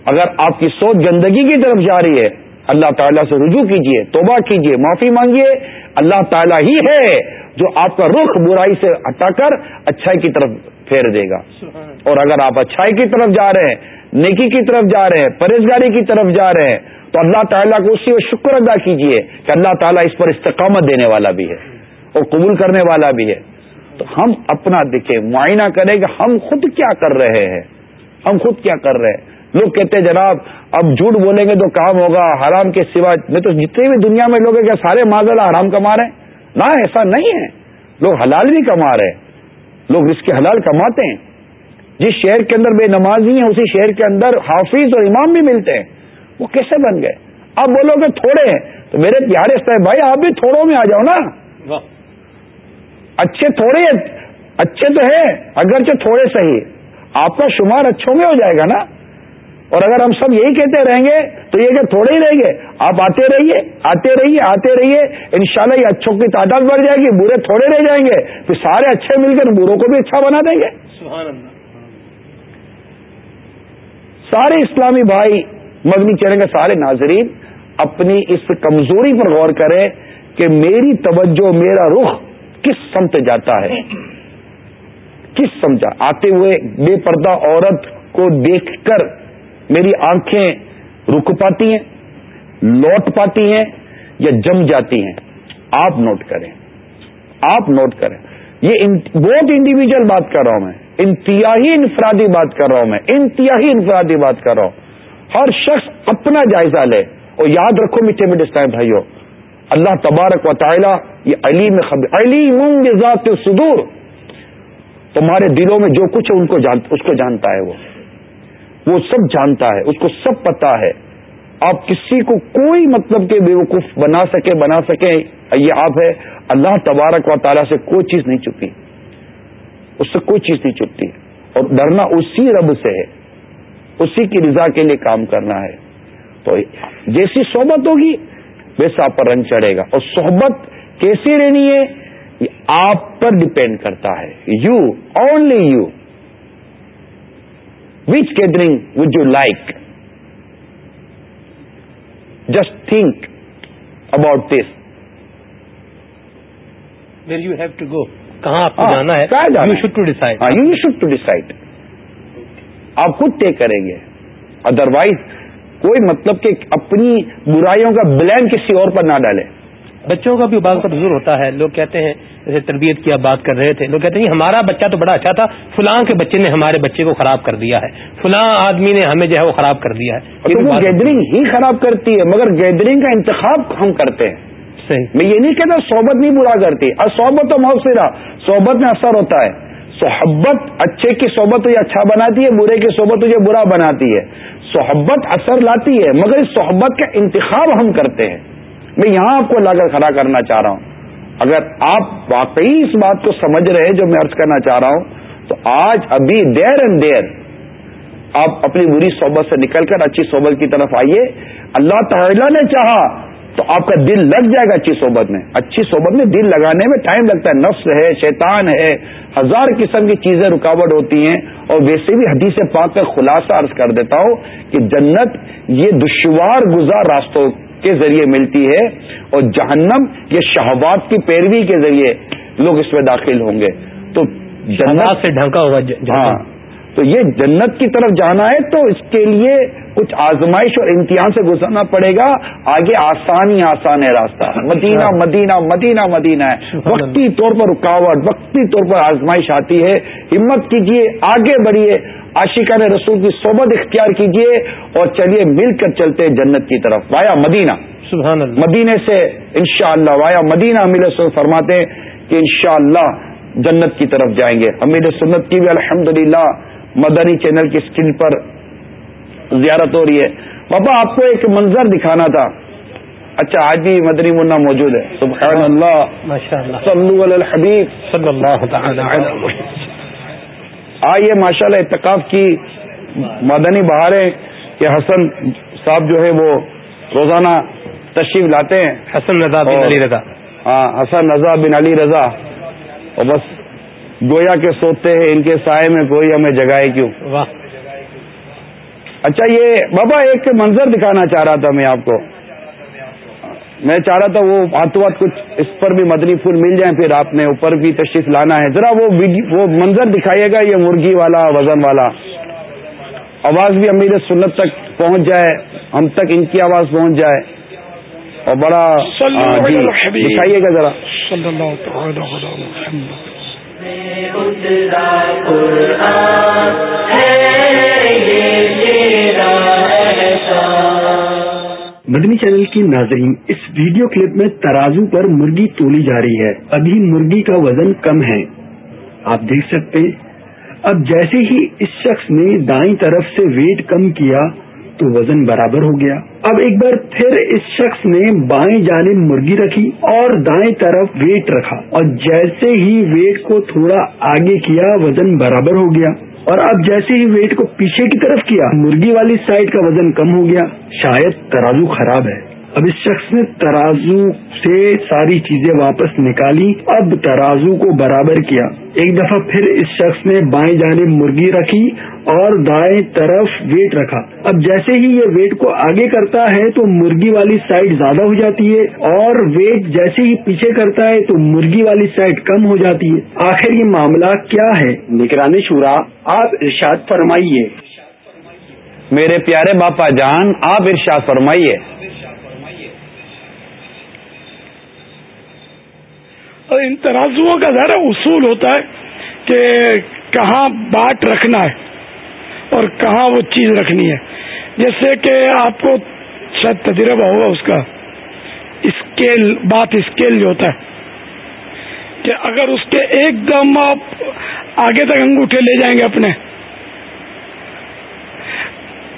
اگر آپ کی سوچ گندگی کی طرف جا رہی ہے اللہ تعالیٰ سے رجوع کیجیے توبہ کیجیے معافی مانگیے اللہ تعالیٰ ہی ہے جو آپ کا رخ برائی سے ہٹا کر اچھائی کی طرف پھیر دے گا۔ اور اگر آپ اچھائی کی طرف جا رہے ہیں نیکی کی طرف جا رہے ہیں پرہیزگاری کی طرف جا رہے ہیں تو اللہ تعالیٰ کو اسی وقت شکر ادا کیجیے کہ اللہ تعالیٰ اس پر استقامت دینے والا بھی ہے اور قبول کرنے والا بھی ہے۔ تو ہم اپنا دیکھیں معائنہ کریں کہ ہم خود کیا کر رہے ہیں۔ ہم خود کیا کر رہے ہیں۔ لوگ کہتے ہیں جناب اب جھوٹ بولیں گے تو کام ہوگا حرام کے سوا میں تو جتنے بھی دنیا میں لوگ ہیں کیا سارے ماض حرام کما رہے ہیں۔ نہ ایسا نہیں ہے۔ لوگ حلال بھی کما رہے ہیں۔ لوگ اس کے حلال کماتے ہیں۔ جس شہر کے اندر بے نمازی ہیں اسی شہر کے اندر حافظ اور امام بھی ملتے ہیں۔ وہ کیسے بن گئے؟ آپ بولو گے تھوڑے ہیں۔ تو میرے پیارے صاحب بھائی آپ بھی تھوڑوں میں آ جاؤ نا۔ اچھے تھوڑے اچھے تو ہیں اگرچہ تھوڑے صحیح۔ آپ کا شمار اچھوں میں ہو جائے گا نا۔ اور اگر ہم سب یہی کہتے رہیں گے تو یہ کہ تھوڑے ہی رہیں گے۔ آپ آتے رہیے آتے رہیے آتے رہیے۔ انشاءاللہ یہ اچھوں کی تعداد بڑھ جائے گی برے تھوڑے رہ جائیں گے۔ پھر سارے اچھے مل کر بروں کو بھی اچھا بنا دیں گے۔ سارے اسلامی بھائی مدنی چلیں گے سارے ناظرین اپنی اس کمزوری پر غور کریں کہ میری توجہ میرا رخ کس سمت جاتا ہے؟ کس سمجھا آتے ہوئے بے پردہ عورت کو دیکھ کر میری آنکھیں رک پاتی ہیں، لوٹ پاتی ہیں یا جم جاتی ہیں، آپ نوٹ کریں۔ آپ نوٹ کریں۔ یہ بہت انڈیویجل بات کر رہا ہوں میں۔ انتہائی انفرادی بات کر رہا ہوں میں۔ انتہائی انفرادی بات کر رہا ہوں۔ ہر شخص اپنا جائزہ لے۔ اور یاد رکھو میٹھے میٹھے ٹائم بھائیو، اللہ تبارک و تعالی یہ علی میں خبر علی ذات سدور تمہارے دلوں میں جو کچھ ہے ان کو جان، اس کو جانتا ہے وہ۔ وہ سب جانتا ہے، اس کو سب پتا ہے۔ آپ کسی کو کوئی مطلب کے بیوقوف بنا سکے بنا سکے، یہ آپ ہے۔ اللہ تبارک و تعالیٰ سے کوئی چیز نہیں چپی اس سے کوئی چیز نہیں چپتی۔ اور ڈرنا اسی رب سے ہے۔ اسی کی رضا کے لیے کام کرنا ہے۔ تو جیسی صحبت ہوگی، ویسا آپ پر رنگ چڑھے گا۔ اور صحبت کیسی رہنی ہے، یہ آپ پر ڈپینڈ کرتا ہے۔ You only you which gathering with you like just think about this where you have to go کہاں آپ کو جانا ہے؟ You should to decide you should to decide آپ خود طے کریں گے. ادروائز کوئی مطلب کہ اپنی برائیوں کا بلین کسی اور پر نہ ڈالے. بچوں کا بھی بعض کا حضور ہوتا ہے۔ لوگ کہتے ہیں جیسے تربیت کی آپ بات کر رہے تھے لوگ کہتے ہیں ہمارا بچہ تو بڑا اچھا تھا فلاں کے بچے نے ہمارے بچے کو خراب کر دیا ہے۔ فلاں آدمی نے ہمیں جو ہے وہ خراب کر دیا ہے۔ وہ گیدرنگ ہی خراب کرتی ہے مگر گیدرنگ کا انتخاب ہم کرتے ہیں۔ صحیح۔ میں یہ نہیں کہتا صحبت نہیں برا کرتی۔ اور صحبت تو مؤثرہ صحبت میں اثر ہوتا ہے۔ صحبت اچھے کی صحبت تجھے اچھا بناتی ہے برے کی صحبت تجھے برا بناتی ہے۔ صحبت اثر لاتی ہے مگر اس صحبت کا انتخاب ہم کرتے ہیں۔ میں یہاں آپ کو لا کر کھڑا کرنا چاہ رہا ہوں۔ اگر آپ واقعی اس بات کو سمجھ رہے ہیں جو میں ارض کرنا چاہ رہا ہوں، تو آج ابھی دیر اینڈ دیر آپ اپنی بری صحبت سے نکل کر اچھی صحبت کی طرف آئیے۔ اللہ تعالیٰ نے چاہا تو آپ کا دل لگ جائے گا اچھی صحبت میں۔ اچھی صحبت میں دل لگانے میں ٹائم لگتا ہے، نفس ہے، شیطان ہے۔ ہزار قسم کی چیزیں رکاوٹ ہوتی ہیں۔ اور ویسے بھی حدیث پاک کا خلاصہ عرض کر دیتا ہوں کہ جنت یہ دشوار گزار راستوں کے ذریعے ملتی ہے اور جہنم یہ شہبات کی پیروی کے ذریعے لوگ اس میں داخل ہوں گے۔ تو جنات سے ڈھنکا ہوا ہاں۔ تو یہ جنت کی طرف جانا ہے تو اس کے لیے کچھ آزمائش اور امتحان سے گزرنا پڑے گا۔ آگے آسان ہی آسان ہے راستہ۔ مدینہ مدینہ مدینہ مدینہ ہے۔ وقتی طور پر رکاوٹ وقتی طور پر آزمائش آتی ہے۔ ہمت کیجیے آگے بڑھیے عاشقہ نے رسول کی صحبت اختیار کیجیے اور چلیے مل کر چلتے جنت کی طرف۔ وایا مدینہ۔ سبحان اللہ۔ مدینے سے انشاءاللہ وایا مدینہ سو فرماتے کہ انشاءاللہ جنت کی طرف جائیں گے۔ امیر سنت کی بھی الحمدللہ مدنی چینل کی اسکرین پر زیارت ہو رہی ہے۔ پاپا آپ کو ایک منظر دکھانا تھا۔ اچھا آج بھی مدنی منا موجود ہے۔ سبحان اللہ صلو علی الحبیب۔ صلی اللہ آئیے ماشاء اللہ اتقاف کی مدنی بہاریں کہ حسن صاحب جو ہے وہ روزانہ تشریف لاتے ہیں۔ حسن رضا بن علی رضا۔ ہاں حسن رضا بن علی رضا۔ اور بس گویا کے سوتے ہیں ان کے سائے میں کوئی ہمیں جگائے کیوں؟ اچھا یہ بابا ایک منظر دکھانا چاہ رہا تھا میں آپ کو۔ میں چاہ رہا تھا وہ ہاتھوں ہاتھ کچھ اس پر بھی مدنی پھول مل جائیں پھر آپ نے اوپر بھی تشریف لانا ہے۔ ذرا وہ وہ منظر دکھائیے گا یہ مرغی والا وزن والا۔ آواز بھی امیر سنت تک پہنچ جائے ہم تک ان کی آواز پہنچ جائے۔ اور بڑا جی دکھائیے گا ذرا۔ مدنی چینل کی ناظرین، اس ویڈیو کلپ میں ترازو پر مرغی تولی جا رہی ہے۔ ابھی مرغی کا وزن کم ہے۔ آپ دیکھ سکتے ہیں۔ اب جیسے ہی اس شخص نے دائیں طرف سے ویٹ کم کیا تو وزن برابر ہو گیا۔ اب ایک بار پھر اس شخص نے بائیں جانب مرغی رکھی اور دائیں طرف ویٹ رکھا اور جیسے ہی ویٹ کو تھوڑا آگے کیا، وزن برابر ہو گیا۔ اور اب جیسے ہی ویٹ کو پیچھے کی طرف کیا، مرغی والی سائڈ کا وزن کم ہو گیا۔ شاید ترازو خراب ہے۔ اب اس شخص نے ترازو سے ساری چیزیں واپس نکالی، اب ترازو کو برابر کیا۔ ایک دفعہ پھر اس شخص نے بائیں جانب مرغی رکھی اور دائیں طرف ویٹ رکھا۔ اب جیسے ہی یہ ویٹ کو آگے کرتا ہے تو مرغی والی سائڈ زیادہ ہو جاتی ہے اور ویٹ جیسے ہی پیچھے کرتا ہے تو مرغی والی سائڈ کم ہو جاتی ہے۔ آخر یہ معاملہ کیا ہے؟ نگرانی شورا، آپ ارشاد فرمائیے۔ میرے پیارے باپا جان، آپ ارشاد فرمائیے۔ ان ترازوؤں کا ذرا اصول ہوتا ہے کہ کہاں باٹ رکھنا ہے اور کہاں وہ چیز رکھنی ہے۔ جیسے کہ آپ کو شاید تجربہ ہوگا اس کا۔ اسکیل، بات اسکیل جو ہوتا ہے کہ اگر اس کے ایک دم آپ آگے تک انگوٹھے لے جائیں گے اپنے،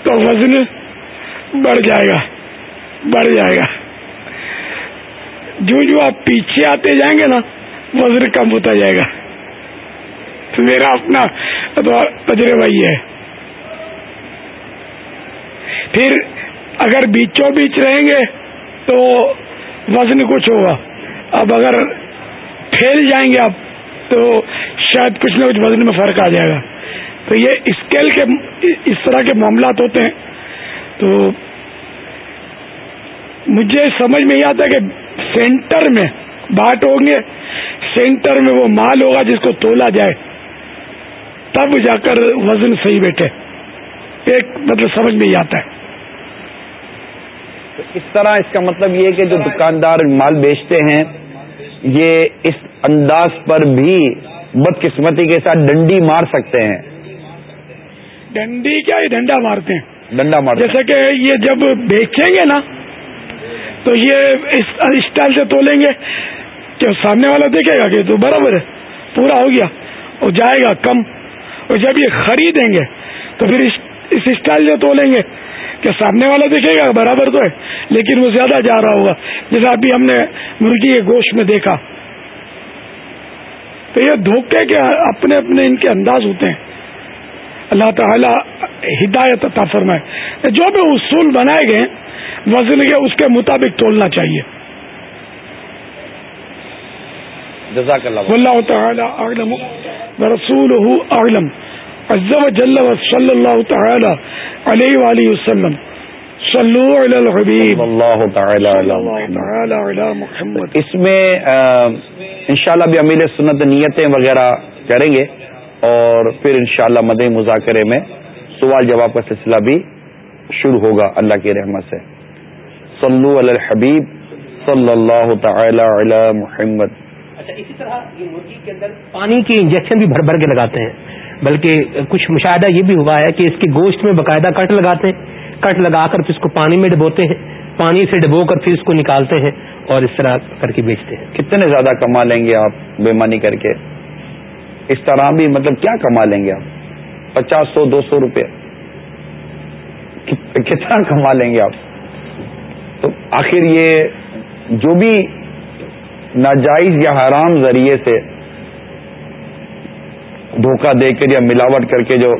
تو وزن بڑھ جائے گا، بڑھ جائے گا۔ جو جو آپ پیچھے آتے جائیں گے نا وزن کم ہوتا جائے گا۔ تو میرا اپنا تجربہ یہ ہے۔ پھر اگر بیچوں بیچ رہیں گے تو وزن کچھ ہوگا۔ اب اگر پھیل جائیں گے آپ، تو شاید کچھ نہ کچھ وزن میں فرق آ جائے گا۔ تو یہ اسکیل کے، اس طرح کے معاملات ہوتے ہیں۔ تو مجھے سمجھ میں یہ آتا ہے کہ سینٹر میں بات ہوں گے سینٹر میں وہ مال ہوگا جس کو تولا جائے۔ تب جا کر وزن صحیح بیٹھے۔ ایک مطلب سمجھ میں ہی آتا ہے۔ اس طرح اس کا مطلب یہ کہ جو دکاندار مال بیچتے ہیں یہ اس انداز پر بھی بدقسمتی کے ساتھ ڈنڈی مار سکتے ہیں۔ ڈنڈی کیا یہ ڈنڈا مارتے ہیں۔ ڈنڈا مار جیسے کہ یہ جب بیچیں گے نا تو یہ اس اسٹائل سے تولیں گے کہ سامنے والا دیکھے گا کہ تو برابر ہے، پورا ہو گیا، اور جائے گا کم۔ اور جب یہ خریدیں گے، تو پھر اس اسٹائل سے تولیں گے کہ سامنے والا دیکھے گا برابر تو ہے، لیکن وہ زیادہ جا رہا ہوگا۔ جیسے ابھی ہم نے مرغی کے گوشت میں دیکھا۔ تو یہ دھوکے کے اپنے اپنے ان کے انداز ہوتے ہیں۔ اللہ تعالی ہدایت عطا فرمائے۔ جو بھی اصول بنائے گئے وزن کے اس کے مطابق تولنا چاہیے۔ جزاک اللہ۔ واللہ تعالی اعلم ورسوله اعلم۔ عز وجل وصلی اللہ تعالی علیہ وآلہ وسلم۔ صلو علی الحبیب۔ اللہ تعالی علی اللہ محمد۔ اس میں انشاءاللہ بھی امیل سنت نیتیں وغیرہ کریں گے۔ اور پھر انشاءاللہ شاء مذاکرے میں سوال جواب کا سلسلہ بھی شروع ہوگا اللہ کی رحمت سے۔ صلو علی الحبیب صلی اللہ تعالی علی محمد. اچھا اسی طرح یہ مرغی کے اندر پانی کے انجیکشن بھی بھر بھر کے لگاتے ہیں بلکہ کچھ مشاہدہ یہ بھی ہوا ہے کہ اس کے گوشت میں باقاعدہ کٹ لگاتے ہیں کٹ لگا کر پھر اس کو پانی میں ڈبوتے ہیں پانی سے ڈبو کر پھر اس کو نکالتے ہیں اور اس طرح کر کے بیچتے ہیں۔ کتنے زیادہ کما لیں گے آپ بےمانی کر کے؟ اس طرح بھی مطلب کیا کما لیں گے آپ؟ پچاس سو دو سو روپے۔ کتنا کما لیں گے آپ؟ تو آخر یہ جو بھی ناجائز یا حرام ذریعے سے دھوکہ دے کر یا ملاوٹ کر کے جو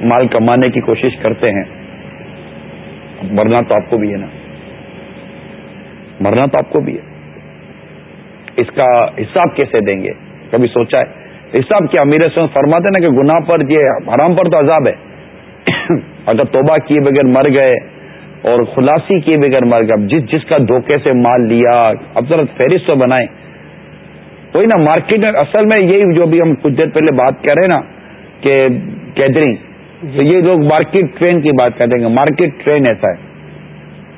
مال کمانے کی کوشش کرتے ہیں، مرنا تو آپ کو بھی ہے نا۔ مرنا تو آپ کو بھی ہے۔ اس کا حساب کیسے دیں گے؟ کبھی سوچا ہے؟ حساب کیا؟ میرے سے فرماتے نا کہ گناہ پر یہ حرام پر تو عذاب ہے۔ [COUGHS] اگر توبہ کیے بغیر مر گئے اور خلاصی کیے بغیر مر گئے جس جس کا دھوکے سے مال لیا اب ذرا فہرست تو بنائیں۔ کوئی نا، مارکیٹ میں اصل میں یہی جو بھی ہم کچھ دیر پہلے بات کر رہے ہیں نا کہ گیدرنگ تو یہ لوگ مارکیٹ ٹرین کی بات کرتے ہیں مارکیٹ ٹرین ایسا ہے۔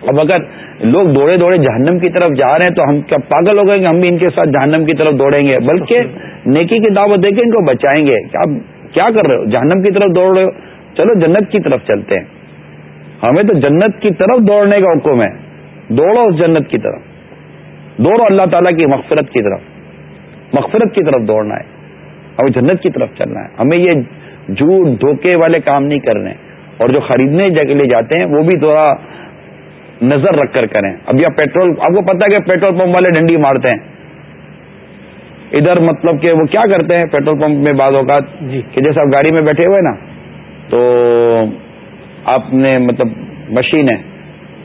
اب اگر لوگ دوڑے دوڑے جہنم کی طرف جا رہے ہیں تو ہم کیا پاگل ہو گئے ہم بھی ان کے ساتھ جہنم کی طرف دوڑیں گے؟ بلکہ نیکی کی دعوت دے کے ان کو بچائیں گے۔ کیا کر رہے ہو؟ جہنم کی طرف دوڑ رہے ہو؟ چلو جنت کی طرف چلتے ہیں۔ ہمیں تو جنت کی طرف دوڑنے کا حکم ہے۔ دوڑو اس جنت کی طرف۔ دوڑو اللہ تعالیٰ کی مغفرت کی طرف۔ مغفرت کی طرف دوڑنا ہے ہمیں جنت کی طرف چلنا ہے۔ ہمیں یہ جھوٹ دھوکے والے کام نہیں کرنے۔ اور جو خریدنے جگہ لے جاتے ہیں وہ بھی تھوڑا نظر رکھ کر کریں۔ اب یا پیٹرول آپ کو پتا کہ پیٹرول پمپ والے ڈنڈی مارتے ہیں۔ ادھر مطلب کہ وہ کیا کرتے ہیں؟ پیٹرول پمپ میں بعض اوقات جی۔ کہ جیسے آپ گاڑی میں بیٹھے ہوئے نا تو آپ نے مطلب مشین ہے۔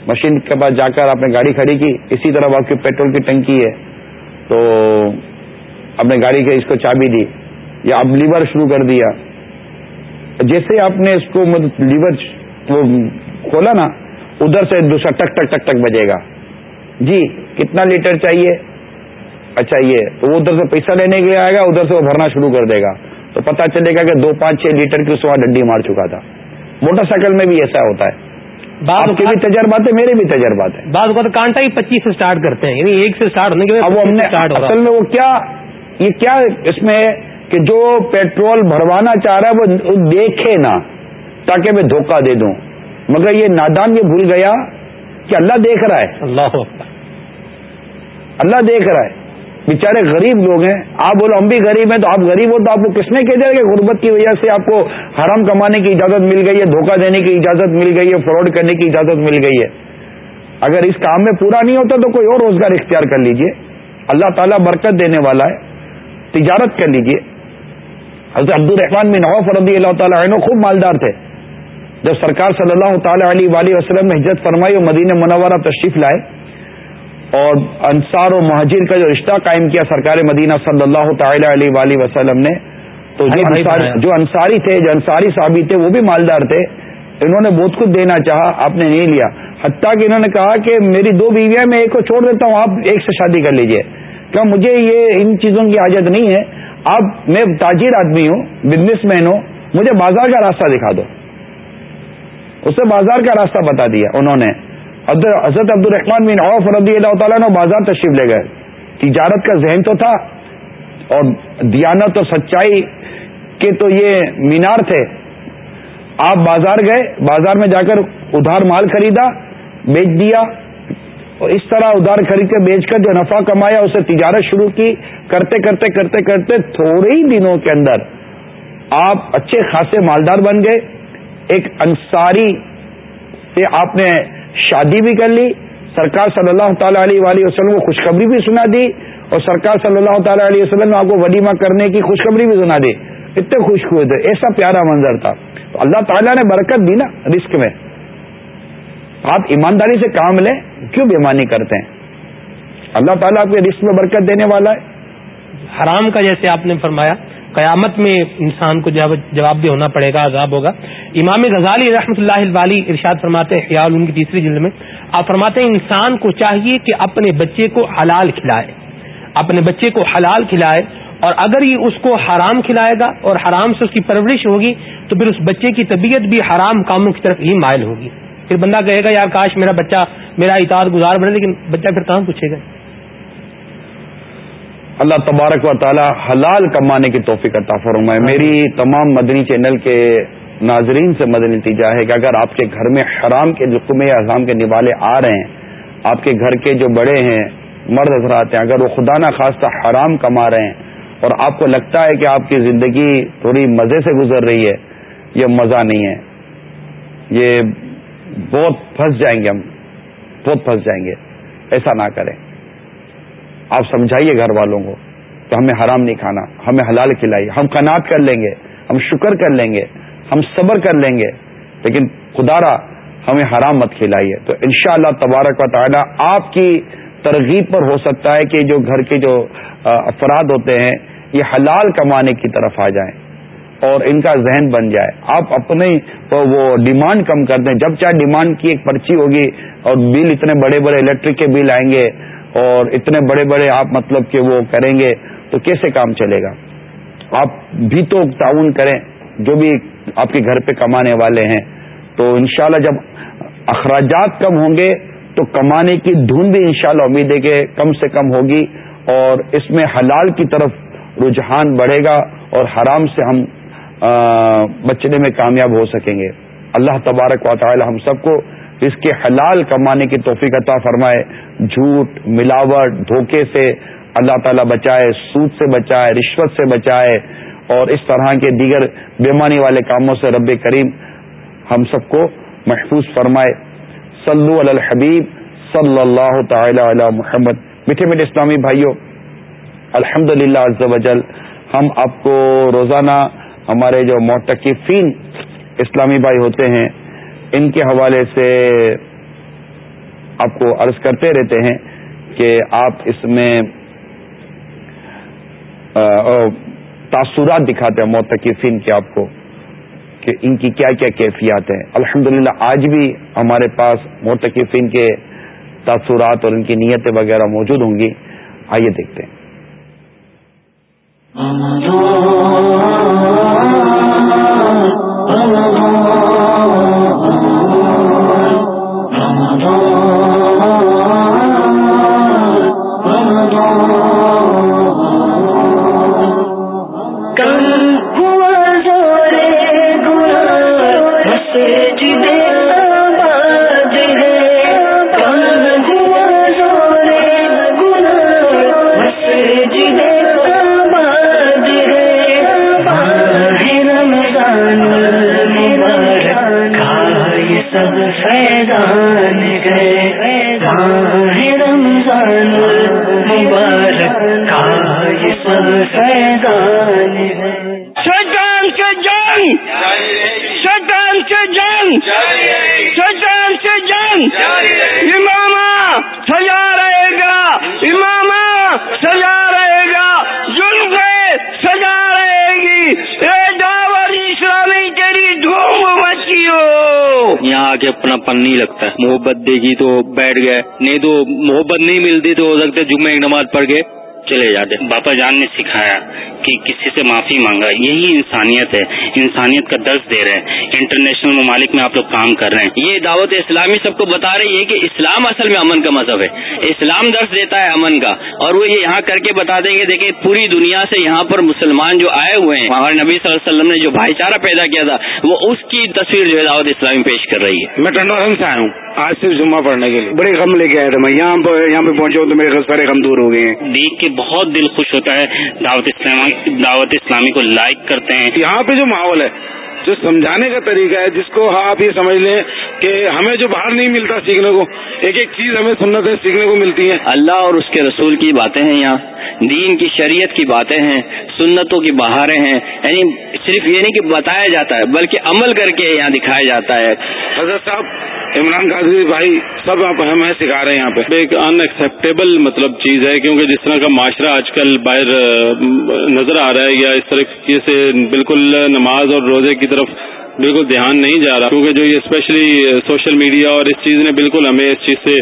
مشین کے پاس جا کر آپ نے گاڑی کھڑی کی، اسی طرح آپ کی پیٹرول کی ٹنکی ہے۔ تو آپ نے گاڑی کے اس کو چابی دی یا اب لیور شروع کر دیا۔ جیسے آپ نے اس کو مطلب لیور وہ کھولا نا، ادھر سے دوسرا ٹک ٹک ٹک ٹک بجے گا۔ جی کتنا لیٹر چاہیے؟ اچھا یہ، تو وہ ادھر سے پیسہ لینے کے لیے آئے گا، ادھر سے وہ بھرنا شروع کر دے گا۔ تو پتا چلے گا کہ دو پانچ چھ لیٹر کی اس وہاں ڈنڈی مار چکا تھا۔ موٹر سائیکل میں بھی ایسا ہوتا ہے۔ بعض کے بھی تجربات ہے میرے بھی تجربات ہیں۔ بعض اوقات کانٹا ہی پچیس سے اسٹارٹ کرتے ہیں یعنی ایک سے اسٹارٹ ہونے کے نے اصل میں وہ کیا یہ کیا اس میں کہ جو پیٹرول بھروانا چاہ رہا ہے وہ دیکھے نا تاکہ میں دھوکہ دے دوں۔ مگر یہ نادان یہ بھول گیا کہ اللہ دیکھ رہا ہے۔ اللہ اللہ دیکھ رہا ہے۔ بیچارے غریب لوگ ہیں، آپ بولو ہم بھی غریب ہیں، تو آپ غریب ہو تو آپ کو کس نے کہہ دیا کہ غربت کی وجہ سے آپ کو حرام کمانے کی اجازت مل گئی ہے، دھوکہ دینے کی اجازت مل گئی ہے، فراڈ کرنے کی اجازت مل گئی ہے؟ اگر اس کام میں پورا نہیں ہوتا تو کوئی اور روزگار اختیار کر لیجیے۔ اللہ تعالیٰ برکت دینے والا ہے، تجارت کر لیجیے۔ حضرت عبد الرحمان بن عوف رضی اللہ تعالیٰ عنہ خوب مالدار تھے۔ جب سرکار صلی اللہ تعالی علیہ وآلہ وسلم نے ہجرت فرمائی اور مدینہ منورہ تشریف لائے اور انصار و مہاجر کا جو رشتہ قائم کیا سرکار مدینہ صلی اللہ تعالی علیہ وآلہ وسلم نے تو جو انصار جو انصاری تھے جو انصاری صحابی تھے وہ بھی مالدار تھے انہوں نے بہت کچھ دینا چاہا آپ نے نہیں لیا۔ حتیٰ کہ انہوں نے کہا کہ میری دو بیویاں میں ایک کو چھوڑ دیتا ہوں آپ ایک سے شادی کر لیجیے۔ کہ مجھے یہ ان چیزوں کی حاجت نہیں ہے۔ اب میں تاجر آدمی ہوں بزنس مین ہوں مجھے بازار کا راستہ دکھا دو۔ اسے بازار کا راستہ بتا دیا انہوں نے۔ حضرت عبد الرحمان بن عوف رضی اللہ تعالیٰ نے بازار تشریف لے گئے۔ تجارت کا ذہن تو تھا اور دیانت اور سچائی کے تو یہ مینار تھے۔ آپ بازار گئے، بازار میں جا کر ادھار مال خریدا، بیچ دیا اور اس طرح ادھار خرید کے بیچ کر جو نفع کمایا، اسے تجارت شروع کی۔ کرتے کرتے کرتے کرتے تھوڑے ہی دنوں کے اندر آپ اچھے خاصے مالدار بن گئے۔ ایک انصاری سے آپ نے شادی بھی کر لی، سرکار صلی اللہ تعالی علیہ وآلہ وسلم کو خوشخبری بھی سنا دی اور سرکار صلی اللہ تعالی علیہ وسلم نے آپ کو ولیمہ کرنے کی خوشخبری بھی سنا دی۔ اتنے خوش ہوئے تھے، ایسا پیارا منظر تھا۔ تو اللہ تعالیٰ نے برکت دی نا رسک میں۔ آپ ایمانداری سے کام لیں، کیوں بیمانی کرتے ہیں؟ اللہ تعالیٰ آپ کے رسک میں برکت دینے والا ہے۔ حرام کا جیسے آپ نے فرمایا قیامت میں انسان کو جواب بھی ہونا پڑے گا، عذاب ہوگا۔ امام غزالی رحمۃ اللہ والی ارشاد فرماتے ہیں خیال ان کی تیسری جلد میں، آپ فرماتے ہیں، انسان کو چاہیے کہ اپنے بچے کو حلال کھلائے۔ اپنے بچے کو حلال کھلائے، اور اگر یہ اس کو حرام کھلائے گا اور حرام سے اس کی پرورش ہوگی، تو پھر اس بچے کی طبیعت بھی حرام کاموں کی طرف ہی مائل ہوگی۔ پھر بندہ کہے گا، یار کاش میرا بچہ میرا اطاعت گزار بنے، لیکن بچہ پھر کہاں پوچھے گا؟ اللہ تبارک و تعالی حلال کمانے کی توفیق عطا فرمائے۔ میری تمام مدنی چینل کے ناظرین سے مدنی نتیجہ ہے کہ اگر آپ کے گھر میں حرام کے جکم اعظام کے نوالے آ رہے ہیں آپ کے گھر کے جو بڑے ہیں مرد حضرات ہیں اگر وہ خدا نہ خواستہ حرام کما رہے ہیں اور آپ کو لگتا ہے کہ آپ کی زندگی تھوڑی مزے سے گزر رہی ہے یہ مزہ نہیں ہے۔ یہ بہت پھنس جائیں گے ہم۔ بہت پھنس جائیں گے۔ ایسا نہ کریں۔ آپ سمجھائیے گھر والوں کو کہ ہمیں حرام نہیں کھانا، ہمیں حلال کھلائیے۔ ہم کنات کر لیں گے، ہم شکر کر لیں گے، ہم صبر کر لیں گے، لیکن خدارا ہمیں حرام مت کھلائیے۔ تو انشاءاللہ تبارک و تعالی آپ کی ترغیب پر ہو سکتا ہے کہ جو گھر کے جو افراد ہوتے ہیں، یہ حلال کمانے کی طرف آ جائیں اور ان کا ذہن بن جائے۔ آپ اپنے وہ ڈیمانڈ کم کر دیں۔ جب چاہے ڈیمانڈ کی ایک پرچی ہوگی اور بل اتنے بڑے بڑے الیکٹرک کے بل آئیں گے اور اتنے بڑے بڑے آپ مطلب کہ وہ کریں گے تو کیسے کام چلے گا؟ آپ بھی تو تعاون کریں، جو بھی آپ کے گھر پہ کمانے والے ہیں۔ تو انشاءاللہ جب اخراجات کم ہوں گے تو کمانے کی دھن بھی انشاءاللہ امید ہے کہ کم سے کم ہوگی اور اس میں حلال کی طرف رجحان بڑھے گا اور حرام سے ہم بچنے میں کامیاب ہو سکیں گے۔ اللہ تبارک و تعالی ہم سب کو اس کے حلال کمانے کی توفیق عطا فرمائے۔ جھوٹ، ملاوٹ، دھوکے سے اللہ تعالیٰ بچائے، سود سے بچائے، رشوت سے بچائے اور اس طرح کے دیگر بیمانی والے کاموں سے رب کریم ہم سب کو محفوظ فرمائے۔ صلو علی الحبیب صلی اللہ تعالی علی محمد۔ میٹھے میٹھے اسلامی بھائیوں الحمد للہ وجل ہم آپ کو روزانہ ہمارے جو موٹقفین اسلامی بھائی ہوتے ہیں ان کے حوالے سے آپ کو عرض کرتے رہتے ہیں کہ آپ اس میں تاثرات دکھاتے ہیں موتقفین کے آپ کو، کہ ان کی کیا کیا کیفیات ہیں۔ الحمدللہ، آج بھی ہمارے پاس موتقفین کے تاثرات اور ان کی نیتیں وغیرہ موجود ہوں گی۔ آئیے دیکھتے ہیں۔ سب محبت دیکھی تو بیٹھ گئے۔ نہیں تو محبت نہیں ملتی تو ہو سکتا ہے جمعہ ایک نماز پڑھ کے چلے جاتے باپا جان نے سکھایا کہ کسی سے معافی مانگا۔ یہی انسانیت ہے۔ انسانیت کا درس دے رہے ہیں۔ انٹرنیشنل ممالک میں آپ لوگ کام کر رہے ہیں۔ یہ دعوت اسلامی سب کو بتا رہی ہے کہ اسلام اصل میں امن کا مذہب ہے۔ اسلام درس دیتا ہے امن کا۔ اور وہ یہ یہاں کر کے بتا دیں گے دیکھیں پوری دنیا سے یہاں پر مسلمان جو آئے ہوئے ہیں ہمارے نبی صلی اللہ علیہ وسلم نے جو بھائی چارہ پیدا کیا تھا وہ اس کی تصویر جو ہے دعوت اسلامی پیش کر رہی ہے۔ میں ٹنڈا سے آیا ہوں۔ آج صرف جمعہ پڑھنے کے لیے۔ بڑے غم لے کے آیا تھا میں یہاں پہ یہاں پہ پہنچا ہوں تو میرے سارے غم دور ہو گئے ہیں۔ دیکھ کے بہت دل خوش ہوتا ہے دعوت اسلامی دعوت اسلامی کو لائک کرتے ہیں۔ یہاں پہ جو ماحول ہے جو سمجھانے کا طریقہ ہے جس کو آپ یہ سمجھ لیں کہ ہمیں جو باہر نہیں ملتا سیکھنے کو ایک ایک چیز ہمیں سنت ہے سیکھنے کو ملتی ہے اللہ اور اس کے رسول کی باتیں ہیں یہاں۔ دین کی شریعت کی باتیں ہیں سنتوں کی بہاریں ہیں۔ یعنی صرف یہ نہیں کہ بتایا جاتا ہے بلکہ عمل کر کے یہاں دکھایا جاتا ہے۔ حضرت صاحب عمران قادری بھائی سب آپ ہمیں سکھا رہے ہیں یہاں پہ۔ ایک ان ایکسیپٹیبل مطلب چیز ہے کیونکہ جس طرح کا معاشرہ آج کل باہر نظر آ رہا ہے یا اس طرح سے بالکل نماز اور روزے کی طرف بالکل دھیان نہیں جا رہا، کیونکہ جو یہ اسپیشلی سوشل میڈیا اور اس چیز نے بالکل ہمیں اس چیز سے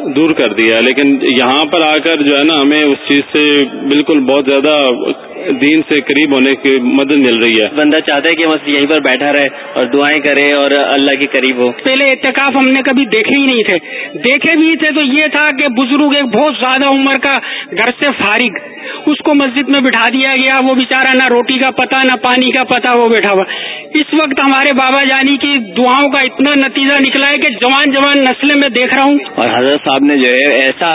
دور کر دیا لیکن یہاں پر آ کر جو ہے نا ہمیں اس چیز سے بالکل بہت زیادہ دین سے قریب ہونے کی مدد مل رہی ہے۔ بندہ چاہتا ہے کہ بس یہیں پر بیٹھا رہے اور دعائیں کرے اور اللہ کے قریب ہو۔ پہلے اعتکاف ہم نے کبھی دیکھے ہی نہیں تھے۔ دیکھے بھی تھے تو یہ تھا کہ بزرگ ایک بہت زیادہ عمر کا گھر سے فارغ اس کو مسجد میں بٹھا دیا گیا وہ بےچارا نہ روٹی کا پتا نہ پانی کا پتا وہ بیٹھا ہوا۔ اس وقت ہمارے بابا جانی کی دعاؤں کا اتنا نتیجہ نکلا ہے کہ جوان جوان نسلیں میں دیکھ رہا ہوں۔ اور حضرت صاحب نے جو ہے ایسا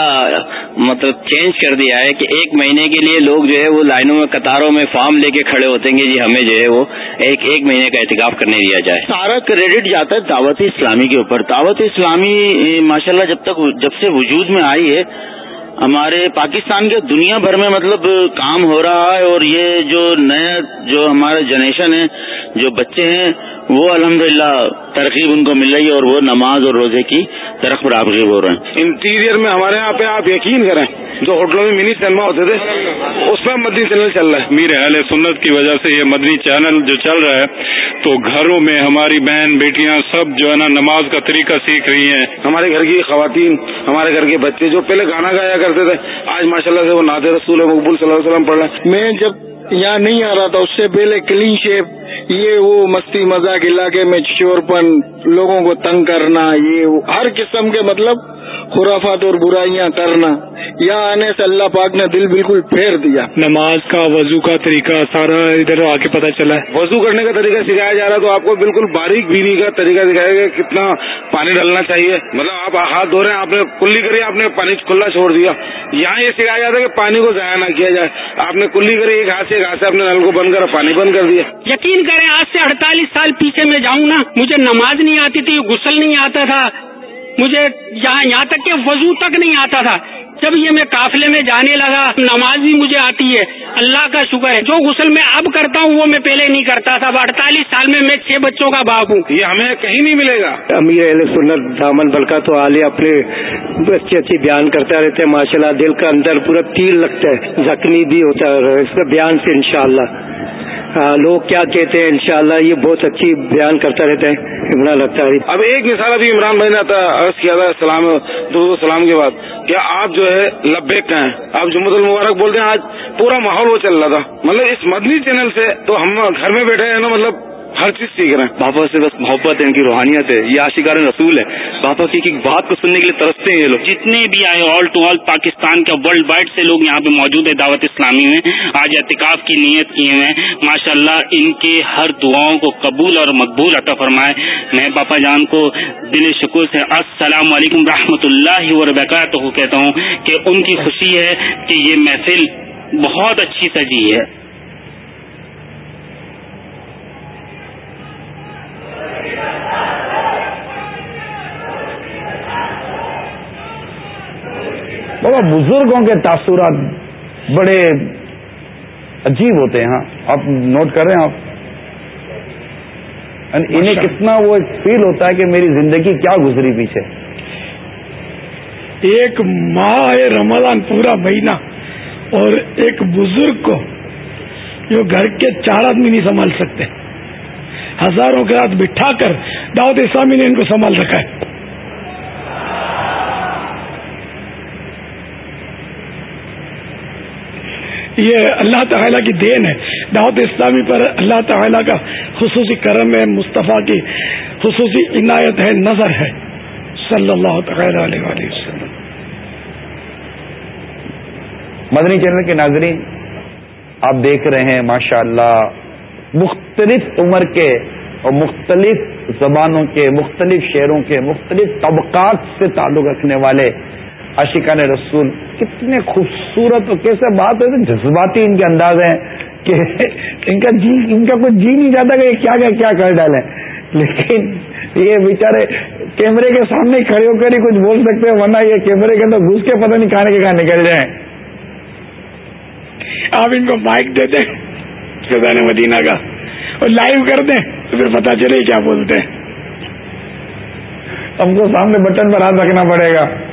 مطلب چینج کر دیا ہے کہ ایک مہینے کے لیے لوگ جو ہے وہ لائنوں میں قطاروں میں فارم لے کے کھڑے ہوتے ہیں جی ہمیں جو ہے وہ ایک ایک مہینے کا احتکاب کرنے دیا جائے۔ سارا کریڈٹ جاتا ہے دعوت اسلامی کے اوپر۔ دعوت اسلامی ماشاءاللہ جب تک جب سے وجود میں آئی ہے، ہمارے پاکستان کے دنیا بھر میں مطلب کام ہو رہا ہے اور یہ جو نیا جو ہمارے جنریشن ہے، جو بچے ہیں وہ الحمدللہ ترغیب ان کو مل رہی ہے اور وہ نماز اور روزے کی طرف راغب ہو رہے ہیں۔ انٹیریئر میں ہمارے یہاں پہ آپ یقین کریں جو ہوٹلوں میں منی سنیما ہوتے تھے اس میں مدنی چینل چل رہا ہے۔ میر اہل سنت کی وجہ سے یہ مدنی چینل جو چل رہا ہے تو گھروں میں ہماری بہن بیٹیاں سب جو ہے نا نماز کا طریقہ سیکھ رہی ہیں۔ ہمارے گھر کی خواتین ہمارے گھر کے بچے جو پہلے گانا گایا کرتے تھے آج ماشاءاللہ سے وہ ناد رسول مقبول صلی اللہ علیہ وسلم پڑھ رہے ہیں۔ میں جب یہاں نہیں آ رہا تھا اس سے پہلے کلین شیپ یہ وہ مستی مذاق علاقے میں شور پن لوگوں کو تنگ کرنا یہ ہر قسم کے مطلب خرافات اور برائیاں کرنا۔ یہاں آنے سے اللہ پاک نے دل بالکل پھیر دیا۔ نماز کا وضو کا طریقہ سارا ادھر آ کے پتا چلا ہے۔ وضو کرنے کا طریقہ سکھایا جا رہا ہے تو آپ کو بالکل باریک بینی کا طریقہ سکھایا گیا کتنا پانی ڈالنا چاہیے۔ مطلب آپ ہاتھ دھو رہے ہیں آپ نے کلی کری آپ نے پانی کھلا چھوڑ دیا۔ یہاں یہ سکھایا جاتا ہے کہ پانی کو ضائع نہ کیا جائے۔ آپ نے کلی کری ایک ہاتھ سے ایک ہاتھ سے اپنے نل کو بند کر، پانی بند کر دیا۔ یقین کریں، آج سے اڑتالیس سال پیچھے میں جاؤں نا، مجھے نماز نہیں آتی تھی، غسل نہیں آتا تھا۔ مجھے یہاں یہاں تک کہ وضو تک نہیں آتا تھا۔ جب یہ میں قافلے میں جانے لگا نماز بھی مجھے آتی ہے۔ اللہ کا شکر ہے۔ جو غسل میں اب کرتا ہوں وہ میں پہلے نہیں کرتا تھا۔ اب اڑتالیس سال میں میں چھ بچوں کا باپ ہوں۔ یہ ہمیں کہیں نہیں ملے گا۔ امیر اہل سنت دامن بلکا تو عالیہ اپنے اچھی اچھی بیان کرتا رہتے ہیں۔ ماشاء اللہ دل کا اندر پورا تیر لگتا ہے۔ زخمی بھی ہوتا ہے۔ اس کا بیان سے انشاءاللہ۔ لوگ کیا کہتے ہیں؟ انشاءاللہ یہ بہت اچھی بیان کرتا رہتا ہے عمران لگتا ہے۔ اب ایک مثال ابھی عمران بھائی نے عرض کیا تھا سلام دو سلام کے بعد۔ کیا آپ جو ہے لبیک کا ہیں آپ جمع المبارک بولتے ہیں، آج پورا ماحول وہ چل رہا تھا۔ مطلب اس مدنی چینل سے تو ہم گھر میں بیٹھے ہیں نا مطلب ہر چیز سیکھ رہے ہیں۔ باپا سے بس محبت ہے، ان کی روحانیت ہے، یہ عاشقار رسول ہے۔ باپا کی ایک بات کو سننے کے لیے ترستے ہیں یہ لوگ۔ جتنے بھی آئے آل ٹو آل پاکستان کا ورلڈ وائڈ سے لوگ یہاں پہ موجود ہے دعوت اسلامی میں۔ آج اعتکاف کی نیت کیے ہیں۔ ماشاء اللہ ان کے ہر دعاؤں کو قبول اور مقبول عطا فرمائے۔ میں باپا جان کو دل شکر سے السلام علیکم رحمۃ اللہ وبرکاتہ کہتا ہوں کہ ان کی خوشی ہے کہ یہ محفل بہت اچھی سجی ہے۔ بابا بزرگوں کے تاثرات بڑے عجیب ہوتے ہیں ہاں۔ آپ نوٹ کر رہے ہیں آپ؟ انہیں کتنا وہ فیل ہوتا ہے کہ میری زندگی کیا گزری پیچھے۔ ایک ماہ رمضان پورا مہینہ اور ایک بزرگ کو جو گھر کے چار آدمی نہیں سنبھال سکتے۔ ہزاروں کے ساتھ بٹھا کر دعوت اسلامی نے ان کو سنبھال رکھا ہے۔ یہ اللہ تعالیٰ کی دین ہے۔ دعوت اسلامی پر اللہ تعالیٰ کا خصوصی کرم ہے، مصطفیٰ کی خصوصی عنایت ہے، نظر ہے۔ صلی اللہ تعالی علیہ وسلم۔ مدنی چینل کے ناظرین، آپ دیکھ رہے ہیں ماشاء اللہ مختلف عمر کے اور مختلف زبانوں کے، مختلف شہروں کے، مختلف طبقات سے تعلق رکھنے والے عاشقان رسول، کتنے خوبصورت اور کیسے بات ہے جذباتی ان کے انداز ہیں کہ [LAUGHS] ان کا جی ان کا کوئی جی نہیں جاتا کہ یہ کیا کیا کیا کر ڈالیں لیکن یہ بیچارے کیمرے کے سامنے کھڑے ہو کر ہی کچھ بول سکتے ہیں، ورنہ یہ کیمرے کے اندر گھس کے پتہ نہیں کھانے کے کہاں نکل جائیں۔ آپ ان کو مائک دے دیں سزان مدینہ کا، اور لائیو کر دیں، تو پھر پتا چلے کیا بولتے ہیں۔ ہم کو سامنے بٹن پر ہاتھ رکھنا پڑے گا۔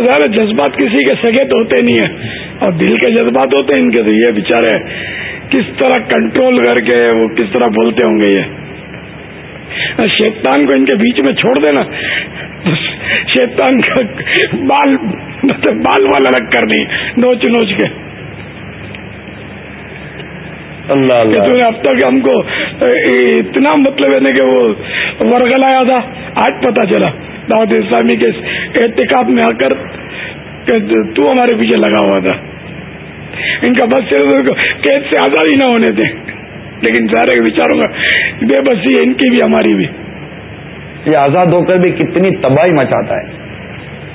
سارے جذبات کسی کے سگے تو ہوتے نہیں ہیں اور دل کے جذبات ہوتے ہیں ان کے تو یہ بےچارے کس طرح کنٹرول کر کے وہ کس طرح بولتے ہوں گے یہ؟ شیطان کو ان کے بیچ میں چھوڑ دینا۔ شیطان کا بال مطلب بال والا رکھ کر نہیں، نوچ نوچ کے۔ اللہ اللہ اب تک ہم کو اتنا مطلب ہے نا کہ وہ ورگلایا تھا آج پتا چلا۔ دعوت اسلامی کے احتکاب میں آ کر کہ تو ہمارے پیچھے لگا ہوا تھا۔ ان کا بس قید سے آزادی نہ ہونے دیں۔ لیکن سارے بچاروں کا بے بسی ہے ان کی بھی ہماری بھی۔ یہ آزاد ہو کر بھی کتنی تباہی مچاتا ہے۔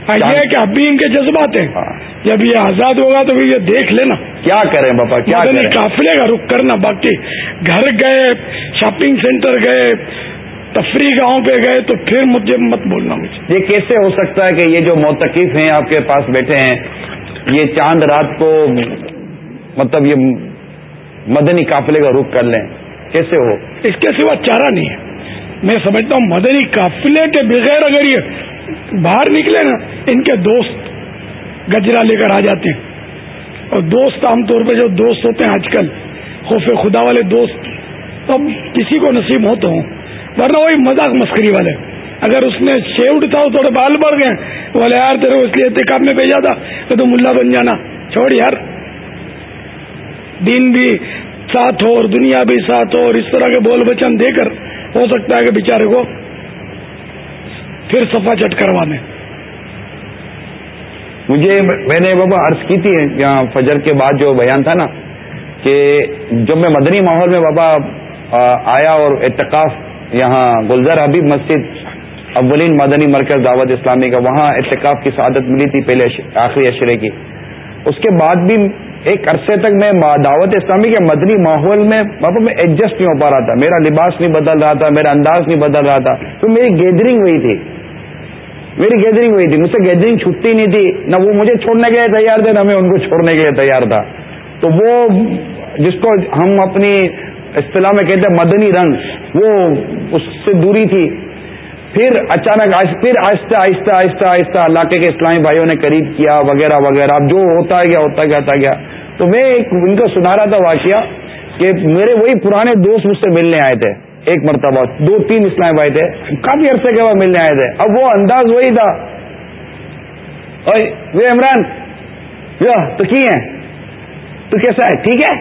یہ ہے کہ اب بھی ان کے جذبات ہیں ہاں۔ جب یہ آزاد ہوگا تو پھر یہ دیکھ لینا۔ کیا کریں باپا کیا قافلے کا رخ کرنا باقی گھر گئے شاپنگ سینٹر گئے تفریح گاہوں پہ گئے تو پھر مجھے مت بولنا مجھے۔ یہ کیسے ہو سکتا ہے کہ یہ جو موتقف ہیں آپ کے پاس بیٹھے ہیں یہ چاند رات کو مطلب یہ مدنی قافلے کا رخ کر لیں۔ کیسے ہو؟ اس کے سوا چارہ نہیں ہے۔ میں سمجھتا ہوں مدنی قافلے کے بغیر اگر یہ باہر نکلے نا، ان کے دوست گجرا لے کر آ جاتے ہیں۔ اور دوست عام طور پہ جو دوست ہوتے ہیں آج کل، خوف خدا والے دوست اب کسی کو نصیب ہو تو ہوں۔ ورنہ وہی مذاق مسکری والے۔ اگر اس نے شیوڈ تھا تھوڑے بال بڑھ گئے۔ بولے، یار تیرے اس لیے احتکاب میں بھیجا تھا کہ تو ملا بن جانا۔ چھوڑ یار۔ دین بھی ساتھ ہو اور دنیا بھی ساتھ ہو اور اس طرح کے بول بچن دے کر ہو سکتا ہے کہ بیچارے کو پھر صفا چٹ کروا دیں مجھے میں نے بابا عرض کی تھی یہاں فجر کے بعد جو بیان تھا نا، کہ جب میں مدنی ماحول میں بابا آیا اور اعتکاف یہاں گلزر حبیب مسجد اولین مدنی مرکز دعوت اسلامی کا، وہاں اعتکاف کی سعادت ملی تھی پہلے آخری اشرے کی۔ اس کے بعد بھی ایک عرصے تک میں دعوت اسلامی کے مدنی ماحول میں بابا میں ایڈجسٹ نہیں ہو پا رہا تھا۔ میرا لباس نہیں بدل رہا تھا، میرا انداز نہیں بدل رہا تھا۔ تو میری گیدرنگ ہوئی تھی۔ میری گیدرنگ ہوئی تھی، مجھ سے گیدرنگ چھٹتی نہیں تھی، نہ وہ مجھے چھوڑنے کے لیے تیار تھے، نہ میں ان کو چھوڑنے کے لیے تیار تھا۔ تو وہ جس کو ہم اپنی اصطلاح میں کہتے ہیں مدنی رنگ، وہ اس سے دوری تھی۔ پھر اچانک پھر آہستہ آہستہ آہستہ آہستہ علاقے کے اسلامی بھائیوں نے قریب کیا، وغیرہ وغیرہ۔ اب جو ہوتا گیا ہوتا گیا ہوتا گیا۔ تو میں ایک ان کو سنا رہا تھا واقعہ کہ میرے وہی پرانے دوست مجھ سے ملنے آئے تھے۔ ایک مرتبہ. دو، تین اسلامی بھائی تھے. کافی عرصے کے بعد ملنے آئے تھے. اب وہ انداز وہی تھا. وہ عمران تو کی ہے تو کیسا ہے؟ ٹھیک ہے؟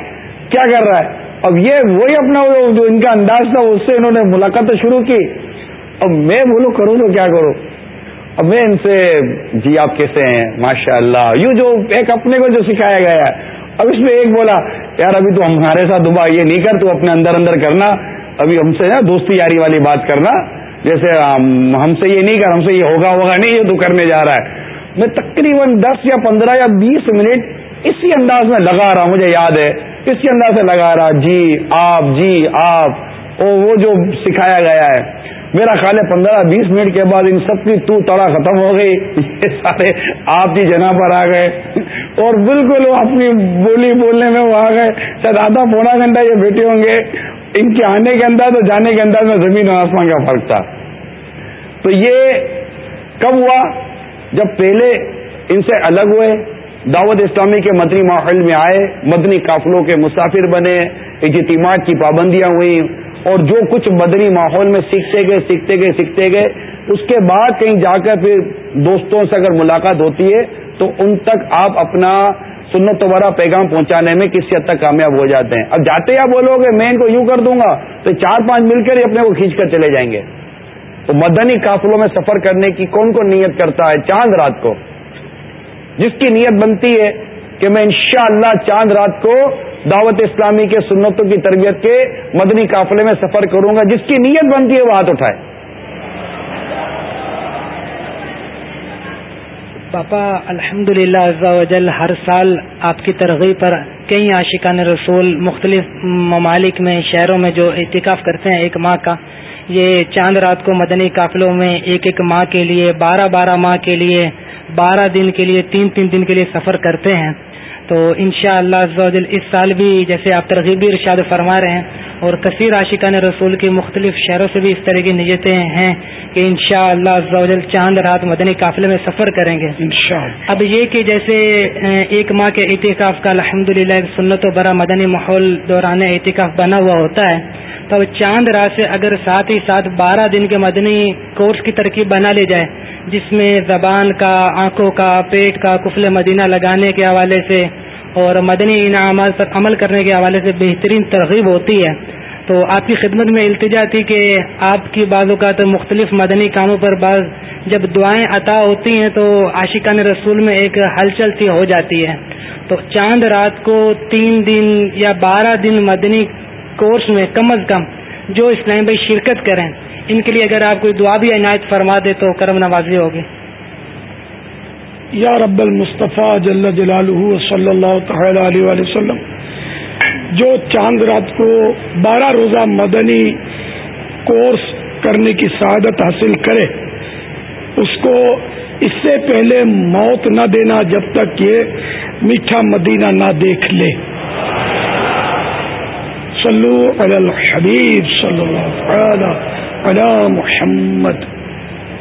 کیا کر رہا ہے؟ اب یہ وہی اپنا جو ان کا انداز تھا، اس سے انہوں نے ملاقات شروع کی. اب میں بولو کروں تو کیا کروں؟ اب میں ان سے جی آپ کیسے ہیں؟ ماشاء اللہ یوں جو ایک اپنے کو جو سکھایا گیا ہے. اب اس میں ایک بولا، یار، ابھی تو ہمارے ساتھ دبا یہ نہیں کر، تو اپنے اندر اندر کرنا. ابھی ہم سے نا دوستی یاری والی بات کرنا۔ جیسے ہم سے یہ نہیں کر ہم سے یہ ہوگا ہوگا نہیں، یہ تو کرنے جا رہا ہے۔ میں تقریباً دس یا پندرہ یا بیس منٹ اسی انداز میں لگا رہا مجھے یاد ہے۔ اسی انداز سے لگا رہا جی آپ جی آپ وہ جو سکھایا گیا ہے۔ میرا خیال ہے پندرہ بیس منٹ کے بعد ان سب کی تو تڑا ختم ہو گئی یہ سارے آپ کی جنا پر آ گئے اور بالکل وہ اپنی بولی بولنے میں وہ آ گئے۔ شاید آدھا پونا گھنٹہ یہ بیٹھے ہوں گے۔ ان کے آنے کے انداز اور جانے کے انداز میں زمین و آسمان کا فرق تھا۔ تو یہ کب ہوا؟ جب پہلے ان سے الگ ہوئے، دعوت اسلامی کے مدنی ماحول میں آئے، مدنی قافلوں کے مسافر بنے، اجتماعات کی پابندیاں ہوئیں۔ اور جو کچھ مدنی ماحول میں سیکھتے گئے سیکھتے گئے سیکھتے گئے، اس کے بعد کہیں جا کر پھر دوستوں سے اگر ملاقات ہوتی ہے، تو ان تک آپ اپنا سنت وبرہ پیغام پہنچانے میں کسی حد تک کامیاب ہو جاتے ہیں۔ اب جاتے یا بولو گے، میں ان کو یوں کر دوں گا، تو چار پانچ مل کر ہی اپنے کو کھینچ کر چلے جائیں گے۔ تو مدنی قافلوں میں سفر کرنے کی کون کون نیت کرتا ہے؟ چاند رات کو۔ جس کی نیت بنتی ہے کہ میں انشاءاللہ چاند رات کو دعوت اسلامی کے سنتوں کی تربیت کے مدنی قافلے میں سفر کروں گا، جس کی نیت بنتی ہے وہ ہاتھ اٹھائے۔ پاپا الحمد للہ ہر سال آپ کی ترغیب پر کئی عاشقان رسول، مختلف ممالک میں، شہروں میں جو احتکاف کرتے ہیں ایک ماہ کا، یہ چاند رات کو مدنی قافلوں میں ایک ایک ماہ کے لیے، بارہ بارہ ماہ کے لیے، بارہ دن کے لیے، تین تین دن کے لیے سفر کرتے ہیں۔ تو ان شاء اللہ اس سال بھی جیسے آپ ترغیبی ارشاد فرما رہے ہیں اور کثیر عاشقان رسول کی مختلف شہروں سے بھی اس طرح کی نیتیں ہیں کہ ان شاء اللہ چاند رات مدنی قافلے میں سفر کریں گے۔ اب یہ کہ جیسے ایک ماہ کے احتکاف کا الحمد للہ سنت و برا مدنی ماحول دوران احتکاف بنا ہوا ہوتا ہے تو چاند رات سے اگر ساتھ ہی ساتھ بارہ دن کے مدنی کورس کی ترکیب بنا لی جائے جس میں زبان کا آنکھوں کا پیٹ کا کفل مدینہ لگانے کے حوالے سے اور مدنی انعامات پر عمل کرنے کے حوالے سے بہترین ترغیب ہوتی ہے۔ تو آپ کی خدمت میں التجا تھی کہ آپ کی بعض اوقات مختلف مدنی کاموں پر بعض جب دعائیں عطا ہوتی ہیں تو عاشقان رسول میں ایک ہلچل سی ہو جاتی ہے۔ تو چاند رات کو تین دن یا بارہ دن مدنی کورس میں کم از کم جو اسلام بھائی شرکت کریں، ان کے لیے اگر آپ کوئی دعا بھی عنایت فرما دے تو کرم نوازی ہوگی۔ یا رب المصطفیٰ جل جلالہ صلی اللہ تعالی علیہ وآلہ وسلم، جو چاند رات کو بارہ روزہ مدنی کورس کرنے کی سعادت حاصل کرے، اس کو اس سے پہلے موت نہ دینا جب تک یہ میٹھا مدینہ نہ دیکھ لے۔ صلو علی الحبیب صلی اللہ تعالی علی محمد۔